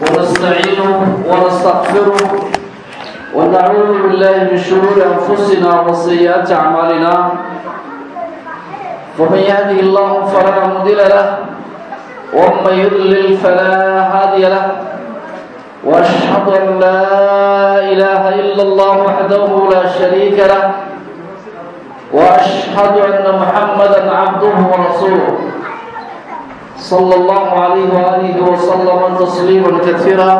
ونستعينه ونستغفره ونعوذ بالله من شرور أنفسنا وسيئات أعمالنا فمن يهده الله فلا مضل له ومن يضلل فلا هادي له وأشهد أن لا إله إلا الله وحده لا شريك له وأشهد أن محمدا عبده ورسوله صلى الله عليه وآله وسلم تسليما كثيرا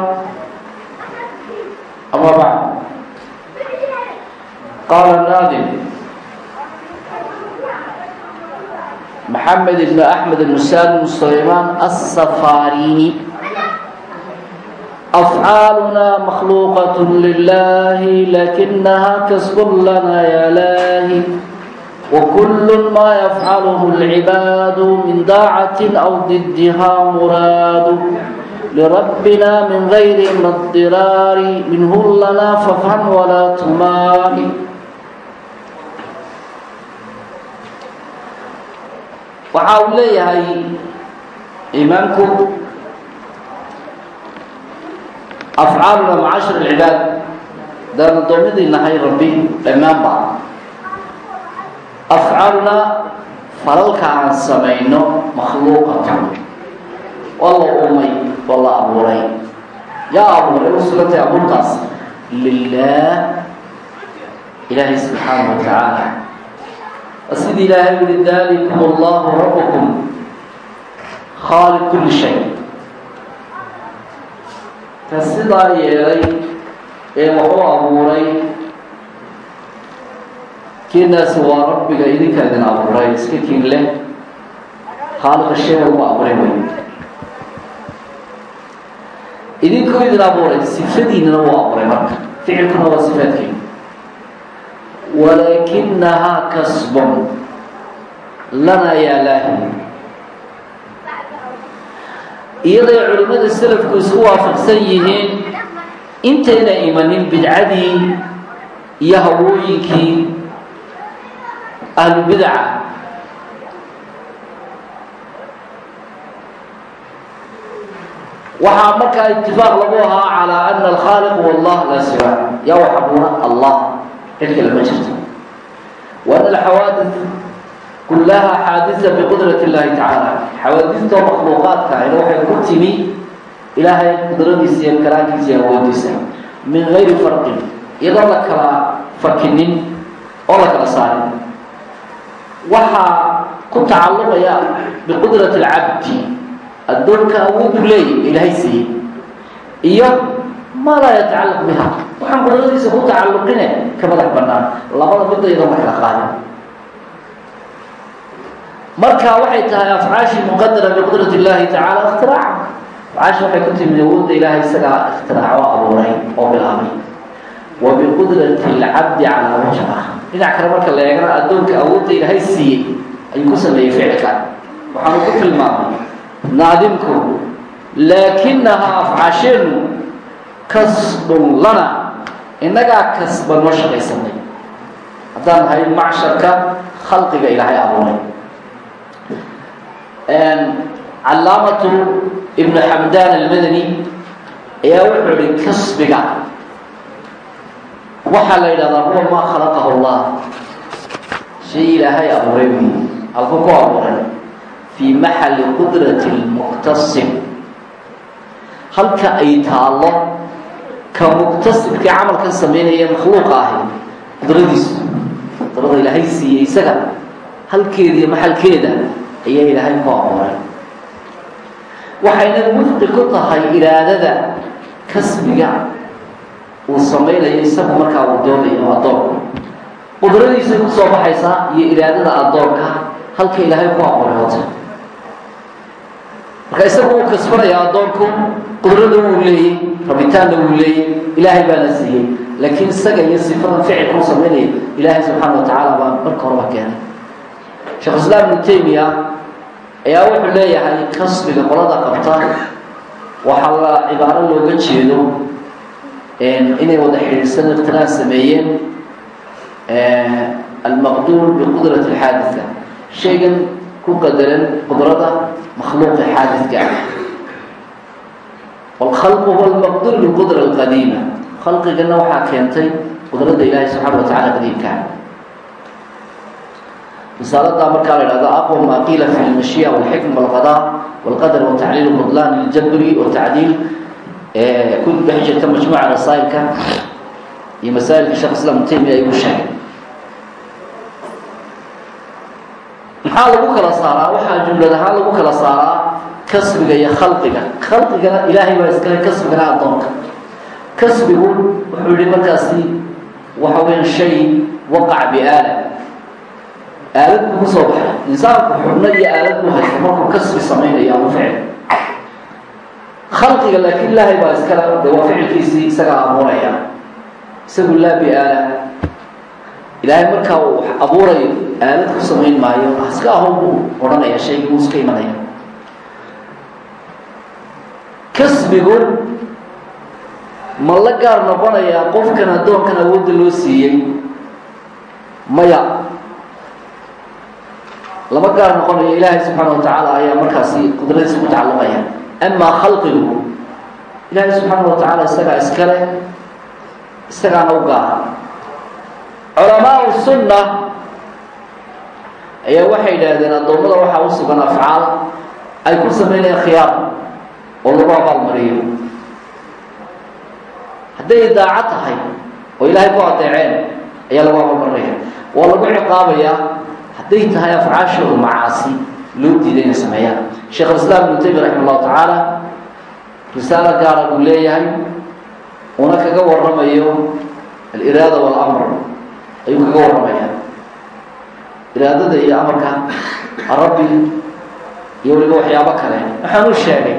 أما بعد قال النادم محمد بن أحمد بن سالم سليمان السفاريني أفعالنا مخلوقة لله لكنها كسب لنا يا لاهي وكل ما يفعله العباد من داعة أو ضدها مراد لربنا من غير ما اضطرار منه لنا فافهم ولا تمال waxa uu leeyahay imaamku afcaaluna macashir alcibaad daan addoommidii nahay rabbi dhammaanba afcaaluna falalka aan samayno makhluuqatan waa la umay waa abuuray yaa abuuray u sugantay abuurtaas lilah ilaahay subxaana wa tacaala sidii ilaahay uli dalikum allahu rabbukum khaaliq kulli shay ka sidaa yeelay ee waxuu abuuray kiinaasi waa rabbiga idinka idin abuuray. Iska kiin leh khaaliqa shayga ugu abuuray wey idinkuu idin abuuray sifadiinana wuu abuuray marka. Ficilkuna waa sifaadkiina walaakinahaa kasbun. Lanaa yaalaahi iyaday culimmada selafku isku waafaqsan yihiin intayna imanin bidcadii iyo hawooyinkii ahlubidaca waxaa markaa itifaaq lagu ahaa calaa ana alkhaaliq wallah laa siwa. Yaa wax abuura allah cid kale ma jirto. Wa ana alxawaadis kullaha xaadisa biqudrat اllahi tacaala xawaadistoo makhluuqaadka ahna waxay ku timi ilaahay qudradiisa iyo karaankiisa iyo awoodiisa. Min gayri farqin iyadoo la kala fakinin oo la kala saarin waxaa ku tacalluqaya biqudrati اlcabdi addoonka awood u leeyahy ilaahay siiyey iyo maa laa yatacallaq biha waxaan qudradiisa ku tacalluqine ka madax bannaan labada midda iyadoo ma kala qaadin marka waxay tahay afcaashii muqadara biqudrati اllahi tacaala ikhtirac afcaashi waxay ku timid awoodda ilaahay isagaa ikhtiraacoo abuuray oo bilaabay wa biqudrati اlcabdi calaa wajha dhinac kale marka la eegana addoonka awoodda ilaahay siiyey ayuu ku sameeyey ficilkan waxaanu ku tilmaamay naadimku laakinahaa afcaasheennu kasbun lana innagaa kasba noo shaqaysanay. Haddaan nahay macsharka khalqiga ilaahay abuuray callaamatu ibnu xamdaan almadani ayaa wuxuu ihi kasbiga waxaa la yidhahdaa huwa maa khalaqahu allah. Shay ilaahay abuuray wey halku ku abuuray. Fii maxali qudrati lmuqtasib halka ay taallo ka muqtasibkii camalkan samaynaya makhluuqa ahi qudradiisu qudrada ilaahay siiyey isaga halkeeda iyo maxalkeeda ayaa ilaahay ku abuuray. Waxayna wifqi ku tahay iraadada kasbiga uu samaynayo isagu markaa uu doonayo addoonku qudradiisay ku soo baxaysaa iyo iraadada addoonka halka ilaahay ku abuuray wata marka isagu uu kasbanaya addoonku qudrada wuu leeyey rabitaanna wuu leeyey ilaahay baana siiyey. Laakiin isaga iyo sifadan ficilka u samaynaya ilaahay subxaana wa tacaala baa marka horeba keenay. Sheekh islaam ibnu taymiya ayaa wuxuu leeyahay kasbiga qolada qabta. Waxaa la cibaaro looga jeedo inay wada xidhiidhsan ikhtiraan sameeyeen almaqduur biqudrati alxaadika shaygan ku qadaran qudrada makhluuqa xaadidka ah wاlkhalqu huwa lmaqdur biqudra اlqadiima khalqigana waxaa keentay qudradda ilaahay subxaana wa tacala qadiimkaa risaalada markaa la ihahdo aqwa ma qiila fi lmashiya wاlxikma wاlqada wاlqadar watacliil budlan اljabri watacdiil ku dhex jirta majmuuca rasaa'ilka iyo masaa'ilka sheekh islam taymiya ayuu sheegay maxaa lagu kala saaraa waxaa jumlad ahaan lagu kala saaraa kasbiga iyo khalqiga khalqigana ilaahay baa iskale kasbigana addoonka kasbigu wuxuu yihi markaasi waxa weya shay waqac biaala aalad buu ku soo baxay insaanku xubno iyo aalad buu haysta markuu kasbi samaynayo ama ficil khalqiga laakiin ilaahay baa iskale de waa ficilkiisii isagaa abuuraya. Isagu laa biaala. Ilaahay markaa uu abuurayo aalad ku samayn maayo. Iska ahow buu odhanaya shaygi buu iska imanaya. Kasbigu ma la gaar noqonayaa qofkan addoonkan awoodda loo siiyey? Maya. Lama gaar noqonayo ilaahay subxaana wa tacaala ayaa markaasi qudradiisa ku tacalluqaya amaa khalqigu ilaahay subxaana wa tacaala isagaa iskale isagaana u gaara culamaau sunna ayaa waxay yidhaahdeen addoommada waxaa u sugan afcaal ay ku samaynayaan khiyaar oo lagu abaalmariyo hadday daacad tahay oo ilaahay ku adeeceen ayaa lagu abaalmarinaya waa lagu ciqaabayaa hadday tahay afcaashooda macaasi loo diiday inay sameeyaan sheekh alislaam ibnu taymiya raxima allahu tacaala risaalo gaara buu leeyahay una kaga waramayo aliraada waalamr ayuu kaga warramaya iraadada iyo amarka rabbi iyo weliba waxyaabo kale. Waxaan u sheegay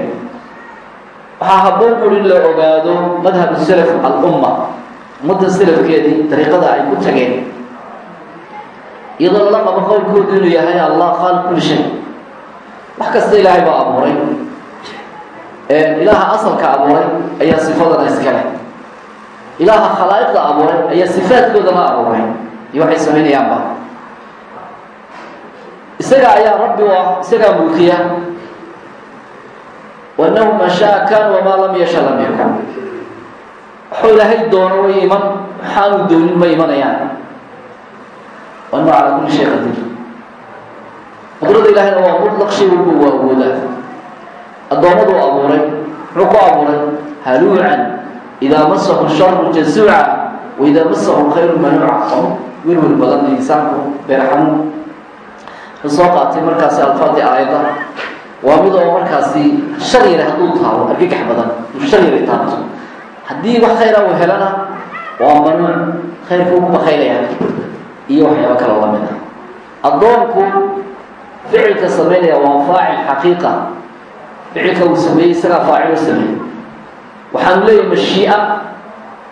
waxaa habboon uri in la ogaado madhab salaf alumma. Ummadda salafkeedii dariiqada ay ku tageen iyadoo lala qabo qowlkoodu inuu yahay allah qaal kulli shay. Wax kasta ilaahay baa abuuray. Ilaaha asalka abuuray ayaa sifadana iskale ilaaha khalaa'iqda abuuray ayaa sifaadkoodana abuuray. Iyo waxay samaynayaanba isaga ayaa rabbi u ah isagaa mulkiya. Wanahu ma shaa kan wamaa lam yasha lam yakun. Waxuu ilaahay doono way iman waxaanu doonin ma imanayaan wanu calaa kulli shay qadiir qudrada ilaahayna waa mutlaq shay walba waa awoodaa addoommaduu abuuray muxuu ku abuuray haluucan idaa masahu sharu jazuuca waidaa masahu khayru manuuca werwer badan insaanku beerxanuun wuxuu soo qaatay markaasi alfaadii aayadda waa mid oo markaasi shar yare hadduu taabo argagax badan uu shar yare taabto haddii wax khayra uu helana waa manuuc khayrka iyo waxyaabo kale la mid ah. Addoonku ficilka samaynaya waa faacil xaqiiqa. Ficilka uu sameeyey isagaa faacilo sameeyey. Waxaanu leeyahay mashii'a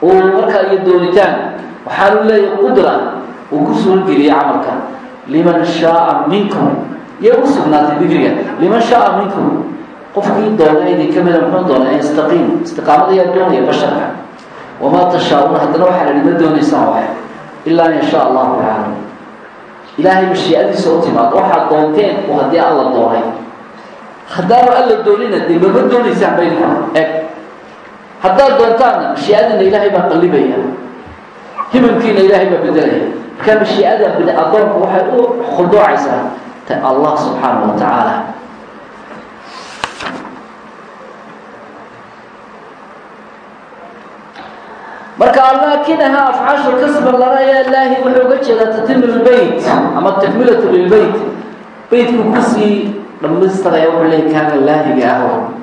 uu markaa iyo doonitaan waxaanu leeyahay qudra uu ku suurogeliya camalka. Liman shaaa minkum yay u sugnaatay digriga liman shaaa minkum qofkii doona idin ka mida muxuu doonaa yastaqiim istiqaamada yaa doonaya basharka. Wamaa tashaa-uuna haddana waxaa la ma doonaysaan wax ilaa an yashaa allahu tacaala ilaahay mashiicadiisa u timaado. Waxaad doonteen oo haddii alla doonay haddaanu alla doonina dee mama doonaysaan baydka eg. Haddaad doontaanna mashiicadina ilaahay baa qallibaya. Himamkiina ilaahay baa bedelaya markaa mashiicada bini adoonku waxay u khuduucaysaa allah subxaanahu wa tacaala marka almaakinaha afcaashu kasban lana yaa ilaahi wuxuu uga jeedaa tatimu lbeyt ama takmilatu lilbeyt beytku ku sii dhammaystiraya wuxuu leey kaaga laahiga ah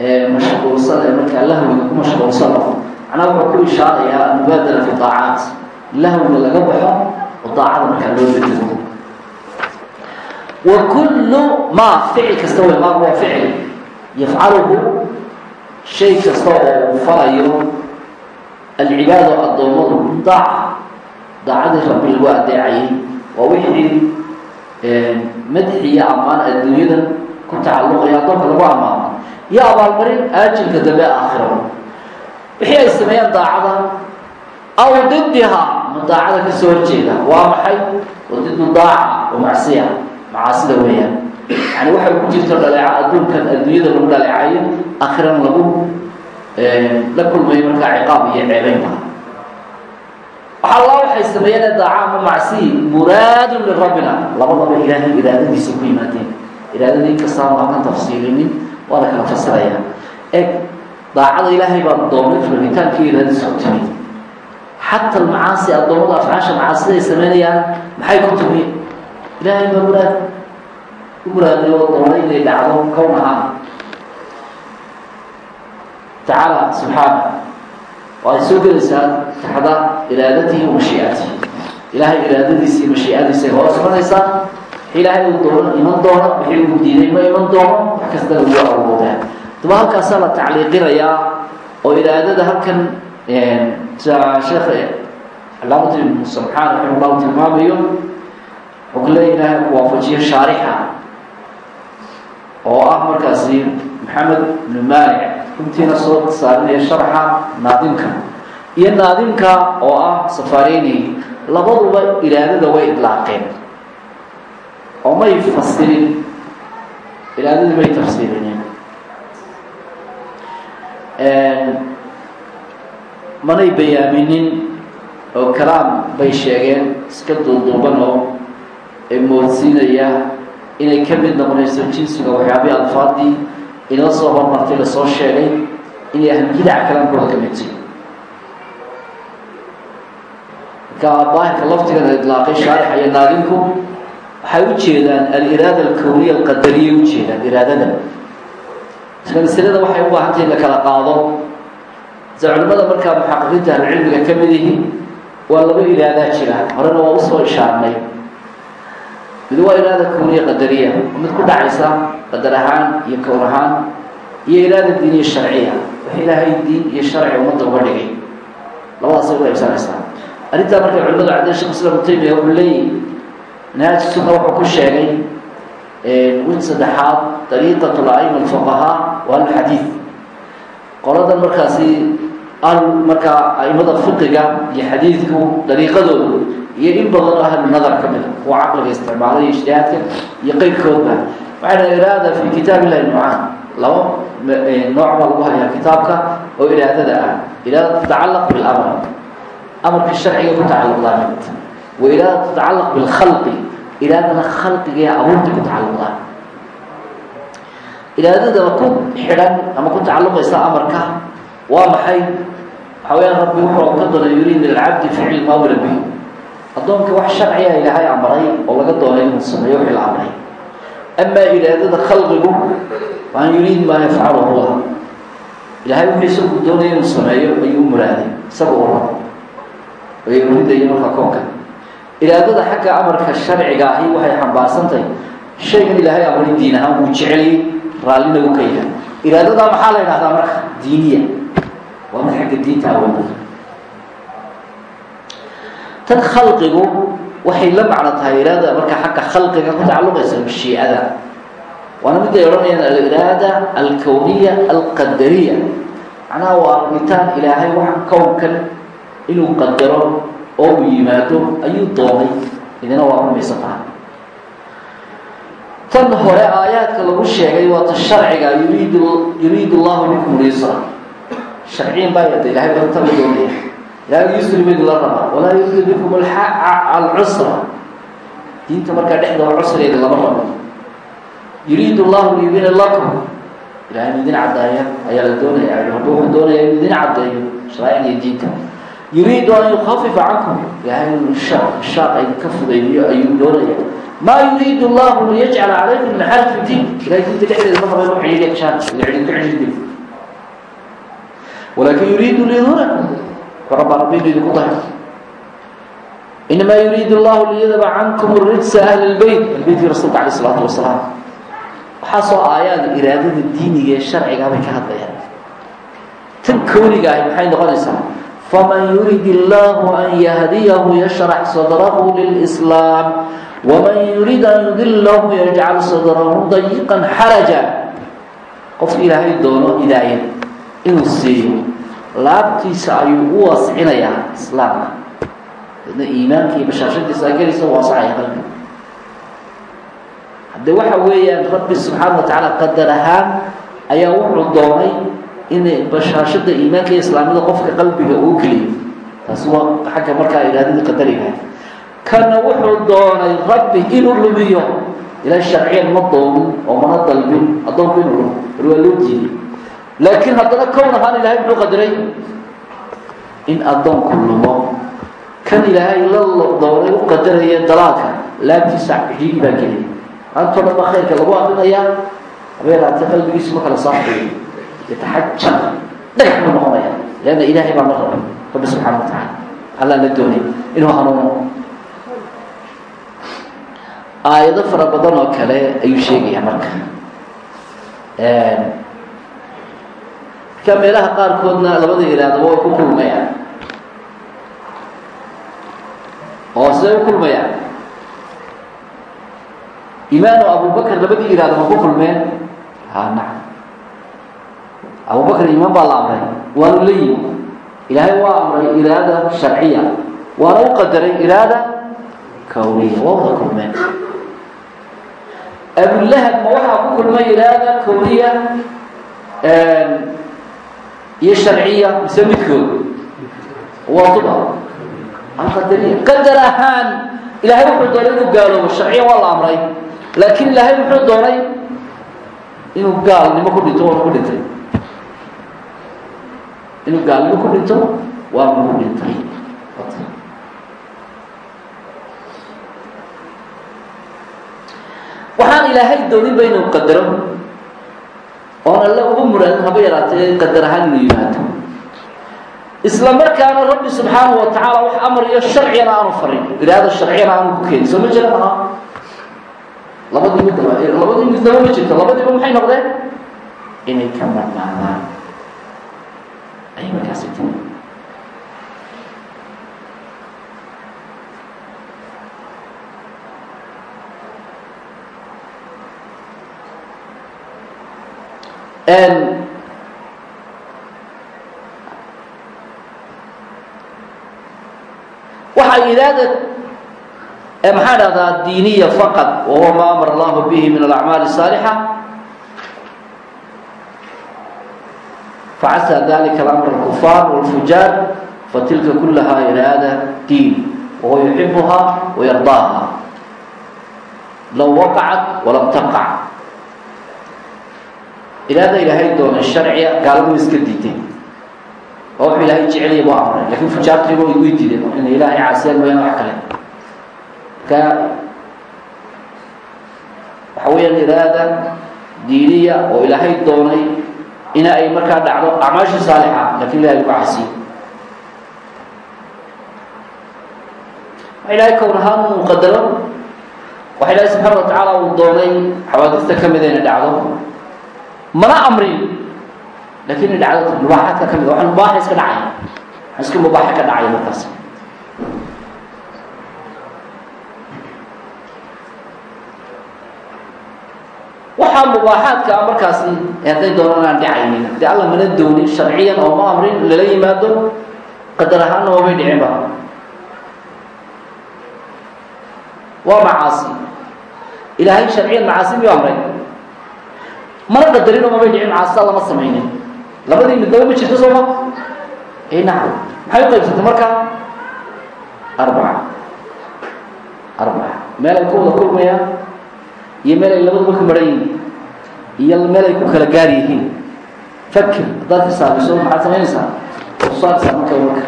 ee mashquulsan ee markaa lahwiga ku mashquulsan. Oo macnaha wuxuu ku ishaarayaa almubaadara fi daacaat. Lahwiga laga baxo oo daacada markaa loo bedelo. Wa kullu maa ficil kasta wey maa waa ficil. Yafcaluhu shay kasta oo uu falayo alcibaado addoommadu daaca daacadii rabbi lagu adeecayay waa wixii madxi iyo ammaan adduunyada ku tacalluqaya addoonka lagu ammaano iyo abaalmarin aajilka dambe aakhiro wixii ay sameeyaan daacada aw didiha ma daacada ka soo horjeeda waa maxay wa didu daaca wa macsiya macaasida weeyaan yani waxay ku jirto dhaleeco adduunkan adduunyada lagu dhaleecayo akhirana lagu la kulmayo markaa ciqaab iyo ceebeynba waxaa allah waxay sameeyeen daaca ama macsiyi muraadun lirabbina labadaba ilaahay iraadadiisa ku yimaadeen. Iraadada inkastaan waan kan tafsiilinin waa la kala fasiraya. Eg daacada ilaahay baa doonay rabitaankii iraadadiisa ku timid xata almacaasi addoommada afcaasha macaasida ay sameynayaan maxay ku timi? Ilaahay baa muraad. U muraaday oo doonay inay dhacdo kown ahaan tacaala subxaana waay soo gelaysaa taxda iraadatihi wa mashiiatihi ilaahay iraadadiisa iyo mashiicadiisa ay hoos imanaysaa ilaahay uu doono iman doono wixii uu diiday ma iman doono wax kastana wuu awoodaa daba halkaasaa la tacliiqinayaa oo iraadada halkan sheekh calaamatu ibn subxaan raxima llahu tilmaamayo wuxuu le ilaahay ku waafajiyo shaarixa oo ah markaasi maxamed ibnu maanic runtiina soo saarinaya sharxa naadimka. Iyo naadimka oo ah safaareyni labaduba iraadada way idlaaqeen. Oo may fasirin iraadadii may tafsiirinin manay bayaaminin oo kalaam bay sheegeen iska duuduuban oo moodsiinaya inay ka mid noqonayso jinsiga waxyaabihii alfaadii inoo soo hormartay la soo sheegay inay ahlbidaca kalaamkooda ka midtay marka daahirka laftigana idlaaqay shaarixa iyo naadinku waxay u jeedaan aliraada alkowniya alqadariya u jeedaan iraadada isla waxay u baahantay in la kala qaado. Se culimada markaa muxaqiqiinta ahlucilmiga ka mid yihi waa laba iraadaa jira. Horena waa u soo ishaarnay mid waa iraada kowniya qadariya mid ku dhacaysa qadar ahaan iyo kown ahaan iyo iraada diiniya sharciya. Wax ilaahay diin iyo sharci ummadda uga dhigay. Labadaasay u qaybsanaysaa arrintaa markay culimadu cadeen shekh islam taymiya wuxuu leeyahy manhaaj sunna wuxuu ku sheegay wid saddexaad dariiqat la'ima alfuqahaa wa alxadiid qoladan markaasi al markaa a'imada fiqiga iyo xadiidku dariiqadooda iyo in badan ahlu nadar ka mida kuwa caqliga isticmaalay iyo ijtihaadka iyo qeyrkoodba waxayna iraada fi kitaab illahi nucaan laba nooc baa lagu hayaa kitaabka oo iraadada ah. Iraada tatacalaq bilamr. Amarka sharciga ku tacalluqdaa mid. Wa iraada tatacalaq bilkhalqi. Iraadana khalqiga ee abuurta ku tacalluqdaa. Iraadada ku xidhan ama ku tacalluqaysa amarka waa maxay? Waxaa weyaan rabbi wuxuu ka doonay yuriid lilcabdi ficil maa wila bihi addoonka wax sharciga ilaahay amray oo laga doonay inuu sameeyo wixii la amray amaa iraadada khalqigu waan yuriid maa yafcalu allah. Ilaahay wuxuu isagu doonaya inuu sameeyo ayuu u muraaday isaga uu rabo ayay uridaya markaa koonka. Iraadada xagga amarka sharciga ahi waxay xambaarsantahay shaygan ilaahay amray diin ahaan wuu jeceliyey raallina u ka yahay iraadadaa maxaa la yidhahdaa marka? Diiniya. Waa mid xagga diinta awooda tan khalqigu waxay la macno tahay iraada marka xagga khalqiga ku tacalluqaysa mashiicada. Waana mid ay aliraada alkowniya alqadariya. Macnaha waa argitaan ilaahay waxa kownkan inuu qadaro oo uu yimaado ayuu doonay. Idina waa rumaysan tahay. Tan hore aayaadka lagu sheegay waa ta sharciga yuriid yuriid allahu bikum lyusra sharciyin baa yada ilahay baa la doonaya ilahay yusri bid la rabaa walaa yuriidu bikum alcusra diinta markaa dhexdooda cusrigeeda lama rabo yuriid allahu liyubina lakum ilahay idin caddaaya ayaa la doonaya. Rabbi wuxuu doonaya inu idin caddeeyo sharaaicda diinta. Yuriidu an yukafifa cankum. Ilahay inu shaaq idinka fudaydiyo ayuu doonaya. Maa yuriid llahu liyajcala calaykum min xaraj diin. Ilahay diinta dhexdeeda ma raba inu xidhiidya kashaan idinku xidhiidyo walakin yuriidu liyudhirakum rabaa rabbi inu idinku dahay inamaa yuriid llahu liyadaba cankum rijsa ahli lbeyt albeytkii rasuulka alayh isalaatu wasalaam waxaasoo aayaad iraadada diiniga ee sharciga bay ka hadlayaan. Tan kowniga ahi maxay noqonaysaa? Faman yurid illahu an yahdiyahu yashrax sadrahu lilslaam waman yurid an yudilahu yajcal sadrahu dayiqan xaraja qofka ilaahay doono hidaayad inuu siiyo laabtiisa ayuu u wascinayaa islaamka. Dadna iimaanka iyo bashaashadiisa gelaysa waasacaya qalbi hadde waxa weeyaan rabbi subxaana wa tacaala qadar ahaan ayaa wuxuu doonay inay bashaashada iimaanka iyo islaamnida qofka qalbiga uu geliyo. Taasi waa xagga markaa ihaadadii qadariga kana wuxuu doonay rabbi inuu lumiyo. Ilaah sharciyan ma doonin oo mana dalbin addoonku inuu lumo bal waa loo diiday laakiin haddana kown ahaan ilahay muxuu qadiray? In addoonku lumo. Kan ilaahay la doonay u qadaraya dalaalka laabtiisa cidhiidhi baa gelaya maantoo dhan baa khayrka lagu akrinayaa habeeraate qalbigiisu ma kala saaxayo yataxajar dhagax buu noqonaya. Leanna ilaahay baa la rabay rabbi subxana wa tacaala allaan la doonay inuu hanuuno. Aayado fara badan oo kale ayuu sheegayaa marka marka meelaha qaarkoodna labada iraadaba way ku kulmayaan. Oo siday u kulmayaan. Imaanu abubakr labadii iraada ma ku kulmeen? Ha nacam abubakr imaan baa la amray. Waanu la yimi ilaahay waa amray iraada sharciya. Waana u qadaray iraada kawniya. Waa wada kulmeen. Abulahab ma waxaa ku kulmay iraada kawniya iyo sharciya mise midkood? Waa duba alqadariya qadar ahaan ilaahay wuxuu doonay inuu gaaloobo. Sharciya waa la amray. Laakiin ilaahay muxuu doonay inuu gaalnimo ku dhinto waanu ku dhintay. Inuu gaalnimo ku dhinto waanu ku dhintay. Waxaan ilaahay dooninba inuu qadaro. Oon alle ugu muraadin haba yaraatee qadar ahaan inuu yimaado isla markaana rabbi subxaanahu wa tacaala wax amriyo sharciyana aanu farin. Iraada sharciyana aanu ku keenin. Soo ma jira? Maa labadii midaba labadii midnaba ma jirto. Labadiiba maxay noqdeen? Inay ka marnaadaan ayay markaasi timi waxaa iraada maxaa dhahdaa diiniya faqad wahuwa ma amara allahu bihi min alacmaali الصaalixa facasa dalika alamr اlkufaar wاlfujaar fatilka kulaha iraada diin wahuwa yuxibuha wayardaaha low waqacat walam taqac iraada ilaahay doonay sharciya gaaladu iska diiday oo wuxuu ilaahay jecelaya buu amray lakiin fujaartiiba way diideen inay ilaahay caasiyaan mooyaan wax kale. Marka waxa weeyaan iraada diiniya oo ilaahay doonay ina ay markaa dhacdo acmaashii saalixa laakiin ilahay lagu caasiyo waxa ilahay kown ahaan uu qadaro waxa ilaahay subxaana wa tacaala uu doonay xawaadista ka mida inay dhacdo mana amrin laakiin in dhacdo mubaaxaadka ka mid waxaan mubaaxa iska dhacay iska mubaaxa ka dhacaya markaas waxaa mubaaxaadka ah markaasi hadday doonaan aan dhacaynin dee alla mana doonin sharciyan oo ma amrin lala yimaado qadar ahaanna mamay dhicinba waa macaasi ilaahay sharciyan macaasi miyuu amray mana qadarinoo mamay dhicin macaasida lama samaynin. Labadii midnaba ma? Jirto sooma nacam. Maxay u qaybsatay marka? Arbaca. Arbaca. Meel ay ku wada kulmayaan iyo meel ay labaduba ka maran yihiin iyo meel ay ku kala gaar yihiin. Fakir haddaad xisaabiso maxaad samaynaysaa usaarsaa marka marka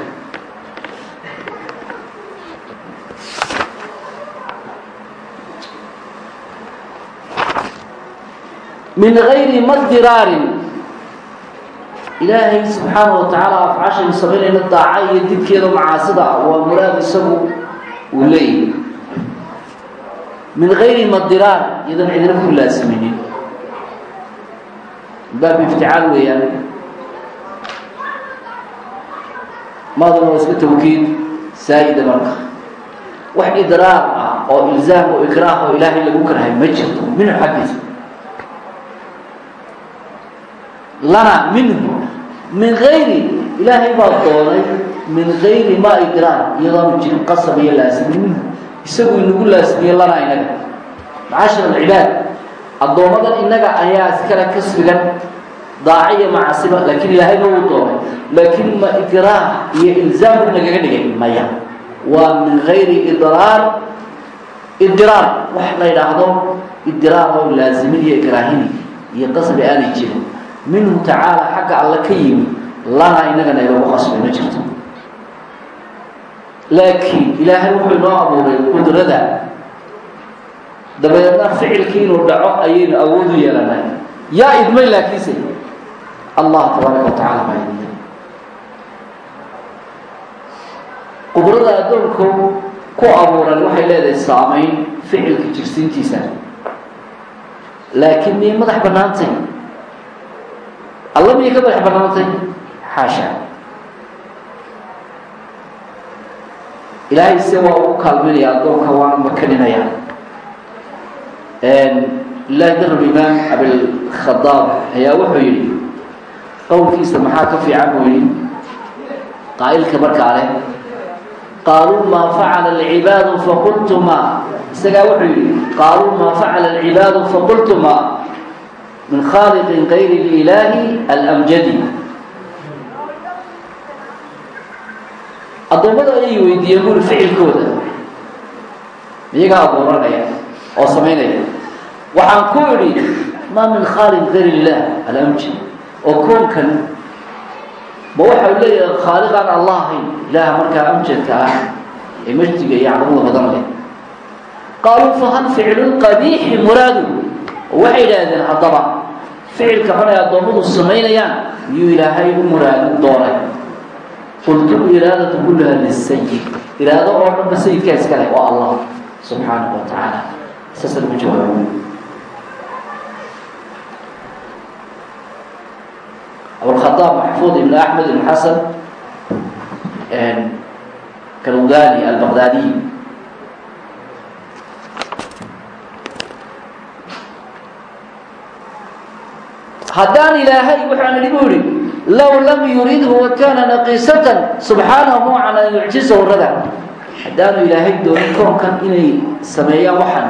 min gayri madiraarin ilaahay subxaana wa tacaala afcaashaynu samaynayna daaca iyo didkeeda macaasida waa muraad isagu uu leeyahy min gayri madiraar iyadan cidina ku laasiminin baab ifticaal weeyaan. Maaduna waa iska tawkiid saa'ida marka. Wax idraar ah oo ilzaam oo ikraah oo ilaahay lagu karhay ma jirto minhu xaggiisa lana minhu min gayri ilaahay baa doonay min gayri ma idraar iyadoonu jirin qasab iyo laasimi minhu isagu inagu laasimiye lana inaga. Macaashir alcibaad addoommadan innaga ayaa iskale ka sugan daaciya macasiba laakiin ilaahayba wuu doonay. Laakiin ma ikraah iyo ilzaamku nagaga dhigay maya. Waa min gayri idraar idiraar wax la yidhaahdo idiraar oo laazimin iyo ikraahini iyo qasbi aanay jirin minhu tacaala xagga alle ka yimi lanaa inagana ilagu qasbay ma jirto. Laakiin ilaahay wuxuu inoo abuuray qudrada. Dabadeedna ficilkii inuu dhaco ayaynu awood u yeelanay. Yaa idmay laakiinse? Allah tabaaraka wa tacala baa idmay. Qudrada addoonku ku abuuran waxay leedahay saamayn ficilka jirsiintiisa. Laakiin miyay madax bannaantay alla miyay ka madax bannaantay xaasha ilaahay se waa ugu kaalminaya addoonka waana makaninaya ilahi darab imaam abilkhadaab ayaa wuxuu yidhi qowlkiisa maxaa ka fiican buu yidhi qaa'ilka markaa leh qaaluu maa facala alcibaadu faqultu ma isagaa wuxuu yidhi qaaluu maa facala alcibaadu faqultu ma min khaaliqin kayri ilaahi alamjadi addoommada ayay weydiiyeen buri ficilkooda iyagaa abuuranaya oo samaynaya waxaan ku idhi maa min khaaliq kayr illaah alamjad oo koonkan ma waxau leeyahay khaaliqaan allah ahayn ilaaha markaa amjadka ah ee majdiga iyo cadamada badan leh qaaluu fahal ficlu qabiixi muraadu waxay idhaahdeen haddaba ficilka xun ay addoommadu samaynayaan miyuu ilaahay u muraadin doonay. Qultu iraadatu kullaha lisayid iraado oo dhanba sayidkaa iska leh waa allah subxaanahu wa tacaala saasa lagu jawaabo abulkhadaab maxfuud ibn axmed ibn xasan kalugani albaqdaadiy haddaan ilaahay waxaan idhi bu ihi low lam yuridhu wakana naqiisatan subxaanahu can an yucjizahu rada haddaanu ilaahay doonin koonkan inay sameeyaan waxan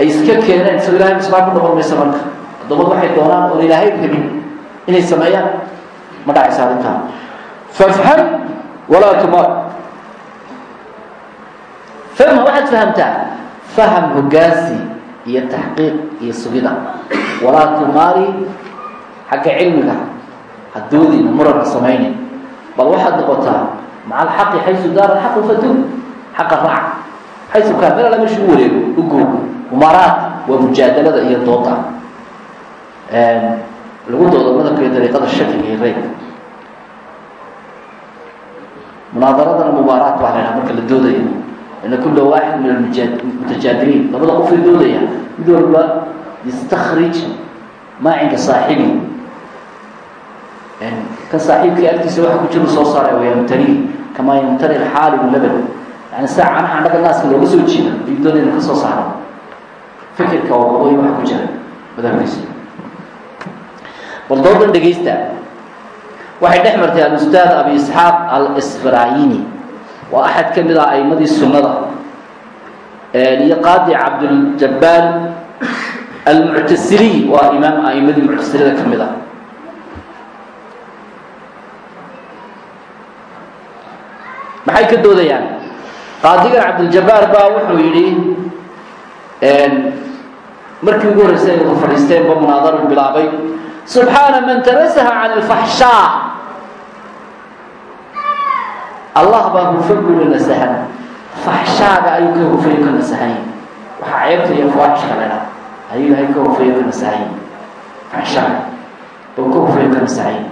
ay iska keeneen soo ilahay islaam ku noqon maysa marka. Addoomad waxay doonaan oon ilaahay rabin inay sameeyaan. Ma dhacaysa arrintaa fafham walaa tuma fahma waxaad fahamtaa? Faham hogaansi iyo taxqiiq iyo sugida. Walaa tumaari xagga cilmiga hadoodiina muranka samaynin bal waxaad noqotaa maca alxaqi xaysu daara alxaqu fadun xaqa raac xaysu kaan meel alla meesha u wareego u googo waa mujaadalada iyo dooda lagu doodo madabka iyo dariiqada shakiga iyo reybka munaadaradana mubaaraat baa laydhaha marka la doodaya ina kula waaxid min almutajaadiliin labada qofay doodaya mid walba yastakrij maa cinda saaxibi kan saaxiibkii agtiisa waxa ku jira soo saaray waa yamtari kamaa yamtari alxaalibu laban yani saa canaha andhaga naaska looga soo jiida ayuu doonaya inu ka soo saaro fikirka oo qabooy waxa ku jira madhabkiisa bal doodan dhegaysta waxay dhex martay alustaad abi isxaaq alsfaraayini waa axad ka mid ah aimadii sunnada. Iyo qaadi cabduljabaal almuctasiliy waa imaam aimadii muctasilada ka mid ah. Maxay ka doodayaan? Qaadigan cabdiljabaar baa wuxuu yidhi markii ugu horreysay ay wada alfaxshaa allah baa hufan buula nasahan. Faxshaaga ayuu ka hufeyo ka nasahan. Waxaa ceebta iyo fawaaxishka la dhaa ayuu ilahay ka hufeyo ka nasahan. Faxshaaga buu ka hufeyo ka nasahan.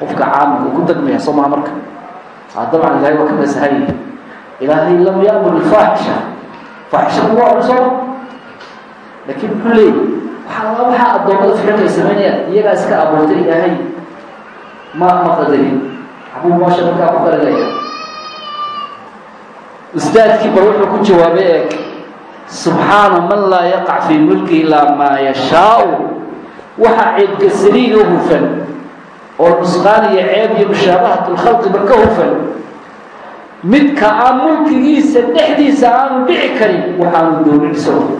Qofka caamilka ku degmaya soo maha marka. Dabcan ilahay waa ka nasahan. Ilaahay lam yamur ilfaaxisha faaxishada waa cusoo laakiin muxuu leeyay waxaa waxaa addoommada ficilka ay samaynayaan iyagaa iska abuurtay ilaahay. Ma ma waxbuu moosha markaa ku qarinaya ustaadkii bal wuxuu ku jawaabay eeg subxaana man laa yaqac fii mulki ilaa maa yashaau. Waxa ceebka saliiga hufan oo nusqaan iyo ceeb iyo mushaabahat lkhalqiba ka hufan midka aan mulkigiisa dhexdiisa aanu dhici karin waxaanu doonin isagu.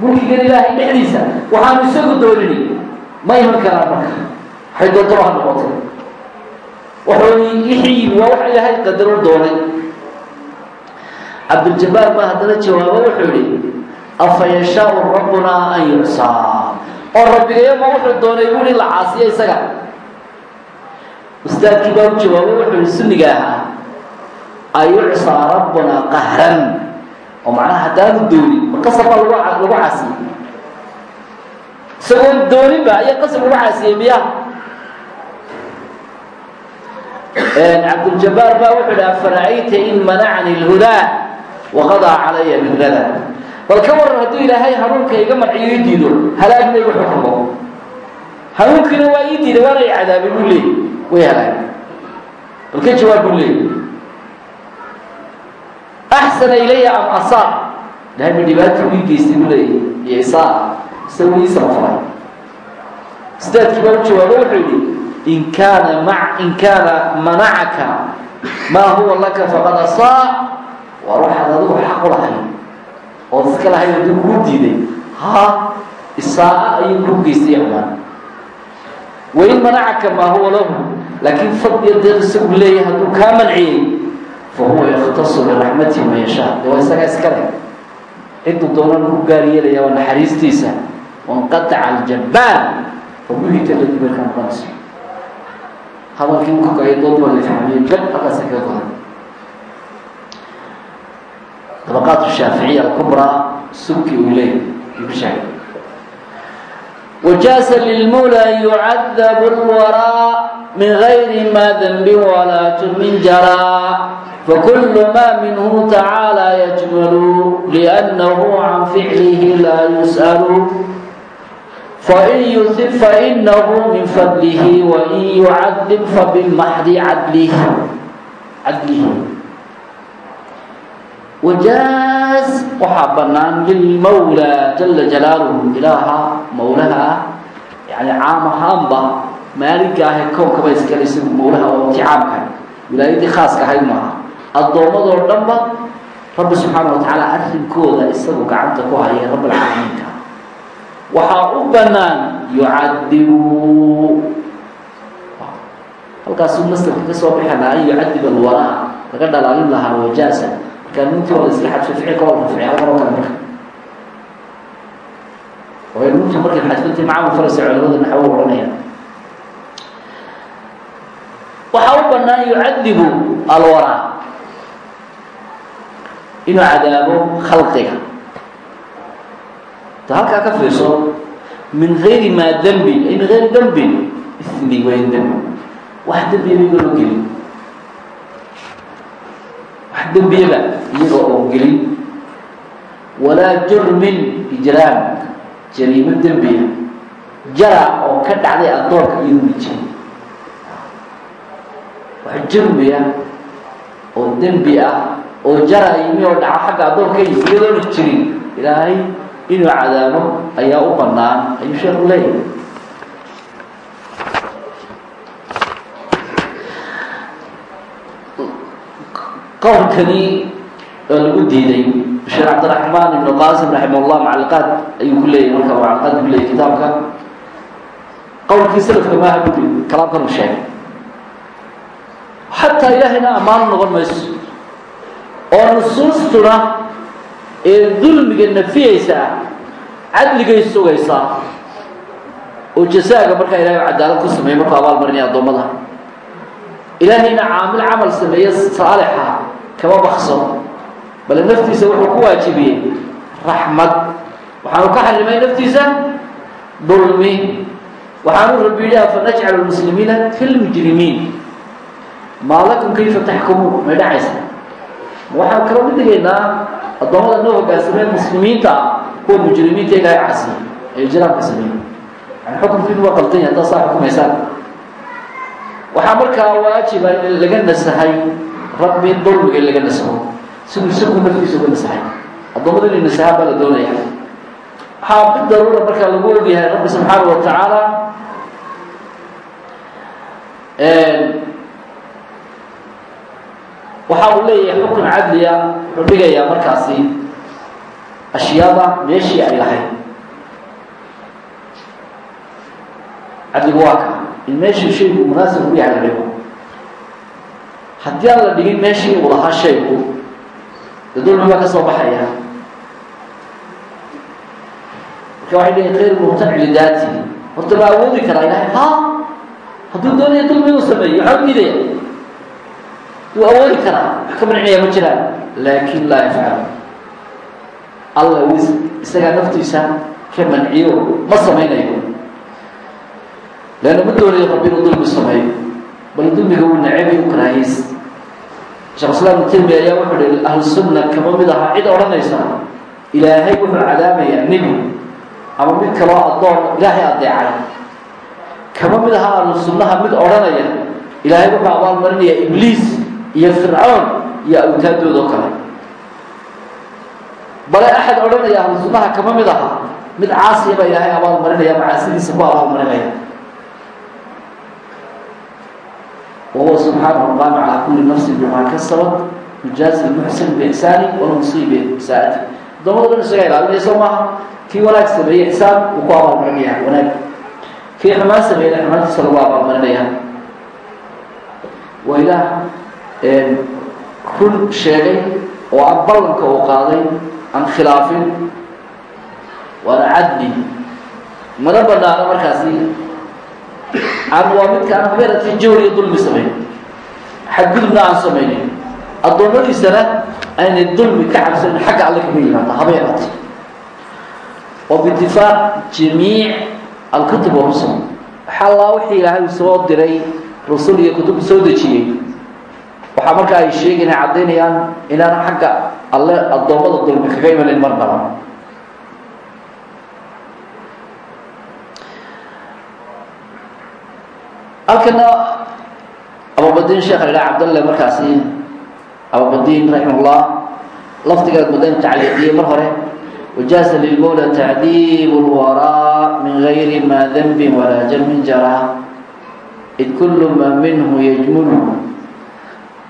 Mulkigan ilaahay dhexdiisa waxaanu isagu doonini ma iman karaan marka waxay doonto ha noqotay waxuu wixii waa wax ilaahay qadaro doonay. Cabduljabaar baa haddana jawaabo wuxuu yihi afa yashaau rabbunaa an yucsaa oo rabbigayama wuxuu doonay buu in la caasiyo isaga. Ustaadkii baa u jawaabo wuxuu yihi sunniga ahaa ayucsaa rabbunaa qahran. Oo macnaha haddaanu doonin ma qasab baa lagu caasiyey. Isagoon dooninba ayaa qasab lagu caasiyey miya cabduljabaar baa wuxuu ihi afara'ayta in manacani lhudaa waqadaa calaya bilgada bal ka waran hadduu ilaahay hanuunka iga marciyo ii diido halaagna igu xukumo hanuunkiina waa ii diiday waana i cadaabay buu leeyay. Way halaagay. Bal ka jawaab buu leeyay. Axsana ilaya am asaa ilahay ma dhibaata ii geystay buu leeyay. Iyo isaa isagu ii ustaadkii baa u jawaabo wuxuu yidhi in kaana ma in kaana manacaka maa huwa laka faqad asaa waa waxaad adigu xaq u lahay ood iska lahay hadduu kuu diiday ha isaa-a ayuu kuu geystay xumaan wain manacaka maa huwa lahu laakiin fadliya deeq isagu leeyahay hadduu kaa manciyey fa huwa yakhtasu biraxmatihi man yashaa dee waa isagaa iska leh cidduu doonana ku gaar yeelaya waa naxariistiisa wanqataca aljabbaar fabuhita ladii markaa noqonayso hadalkii marka ay doodbaan fahmiyeen bad markaas kaga godan dabaqaat shaaficiya alkubra subki uu leeyay ibnu shaahid wajaasa lilmula yucadabu lwaraa min gayri ma denbi walaa tumin jaraa fakul ma minhu tacaala yajmalu liannahu can ficlihi laa yus'alu fain yusib fainahu min fadlihi wain yucadib fabimahdi cadlihi cadlihi wajaas waxaa bannaan lilmawlaa jala jalaaluhu ilaaha mawlaha ah yani caam ahaanba maalinka ahe kownkaba iskalisa mawlaha wati caamka wilaayadii khaaska ahayd maaha addoommadoo dhanba rabbi subxaana wa tacaala arrinkooda isagu gacanta ku haya rabbalcaalamiinka waxaa u bannaan yucadibu halkaasuu mastarka ka soo bixi lahaa an yucadib alwaraa laga dhalaalin lahaa wajaasa nuuntii waa la isla xadfay ficilka waa la rafciya halkan oo kale marka. Waayo nuuntii markay xadfantay macamul faraysa culamada naxwo odhanaya waxaa u bannaan yucadibu alwaraa inuu cadaabo khalqiga halkaa ka fiirso min gayri maa dembin min gayri dembin ismi wayn dembi wax dembiya iyaga loo gelin. Wax dembiyaba iyaga oo gelin. Walaa jurmin ijraam jariimo dembiya jara oo ka dhacday addoonka iyaduna jiri wax jurmiya oo dembi ah oo jara yimi oo dhaco xagga addoonka iyadoona jirin. Ilaahay inuu cadaabo ayaa u bannaan ayuu sheeku leeyahay. Qowlkani oo lagu diiday sheekh cabdiraxmaan ibnu qaasim raximah llah macalqaad ayuu ku leeyahay marka macalqaad ku leeyahy kitaabka. Qowlkii salafka maaha buri kalaamkan uu sheegay xataa ilaahayna ammaano noqon mayso oo nusuustuna ee dulmiga nafiyeysa ah cadligay sugaysaa oo jasaaga markaa ilahay cadaalad ku sameeyey markuu abaal marinaya addoommada. Ilaahayna caamil camal sameeye saalixa kama bakso bale naftiisa wuxuu ku waajibiyey raxmad. Waxaanu ka xarimay naftiisa dulmi. Waxaanu rabbi yidhi afa najcalu lmuslimiina kalmujrimiin maa lakum kayfa taxkumuun may dhacaysa. Waxaan kala mid dhigaynaa addoommada noo hoggaansameen muslimiinta ah kuwa mujrimiinta ilaahay casiye ee jiraamka sameeyey. Yani xukunkiinu waa qaldan yahay haddaa saa xukumaysaan. Waxaa markaa waajiba in laga nasahay rabbi dulmiga in laga nasaho. Siduu isagu naftiisa uga nasahay. Addoommada inay nasahaan baa la doonaya waxaa mid daruura markaa lagu ogyahay rabbi subxaana wa tacaala waxa uu leeyahay xukun cadliya wuxuu dhigayaa markaasi ashyaada meeshii ay lahayd. Cadligu waa ka in meeshii shaygu munaasib u yahay la dhigo. Haddii aan la dhigin meeshii uu lahaa shaygu de dulmi baa ka soo baxaya. Marka waxay leeyihiin khayr muhtac lidaati horta ma awoodi karaa ilahay ha hadduu doonaya dulmi inuu sameeyo waxaa u diidaya wuu awoodi karaa wax ka mancinaya ma jiraan. Laakin laa yafcal alla w isagaa naftiisa ka manciyo. Ma samaynayo. Leanna ma doonayo rabbi inuu dulmi sameeyo bal dulmiga wuu nacebi u karaahiys sheekh islaam ibnu taymiya ayaa wuxuu hi ahlu sunna kama mid ahaa cid odhanaysa ilaahay wuxuu cadaamayaa nebi ama mid kaloo addoon ilaahay adeecay kama mid ahaa ahlu sunnaha mid odhanaya ilaahay wuxuu abaalmarinayaa ibliis iyo fircoon iyo awtaadooda oo kale. Bale axad odhanaya ahlu kama mid aha. Mid caasiya baa ilaahay abaal marinaya macaasidiisa ku abaal marinaya. Wahuwa subxaanahu qaami calaa kulli nafsin bimaa kasabat yujaazi lmuxsin biixsaani walmusii bisaa'ati addoomada dhan isagaa ilaalinaya soo maaha. Kii wanaag sameeyey ixsaan wuu ku abaal marinaya wanaag. Kii xumaan sameeyeyna xumaantiisa lagu abaal marinaya. Waa ilaah run sheegay oo aan ballanka uu qaaday aan khilaafin. Waana cadli mana banaano markaasi? Aan waa midka aan habeeratii jawr iyo dulmi samayn xadgudubna aan samaynin addoommadiisana aynay dulmi ka cabsanin xagga alle kaga yimaada habeerati oo biitifaaq jamiic alkutub warusul waxaa allaa wixii ilaahay soo diray rusul iyo kutub soo dejiyey waxaa markaa ay sheegeen ay caddaynayaan inaan xagga alle addoommada dulmi kaga imanin marnaba halkana abubadiin sheekha ilaha cabdalle markaasi abubadiin raximahullah lafdigaad muddan tacliiqiyey mar hore wajaaza lilmawla tacdiibu lwaraa min gayri maa denbin walaa jamin jaraa id kullu ma minhu yajmulu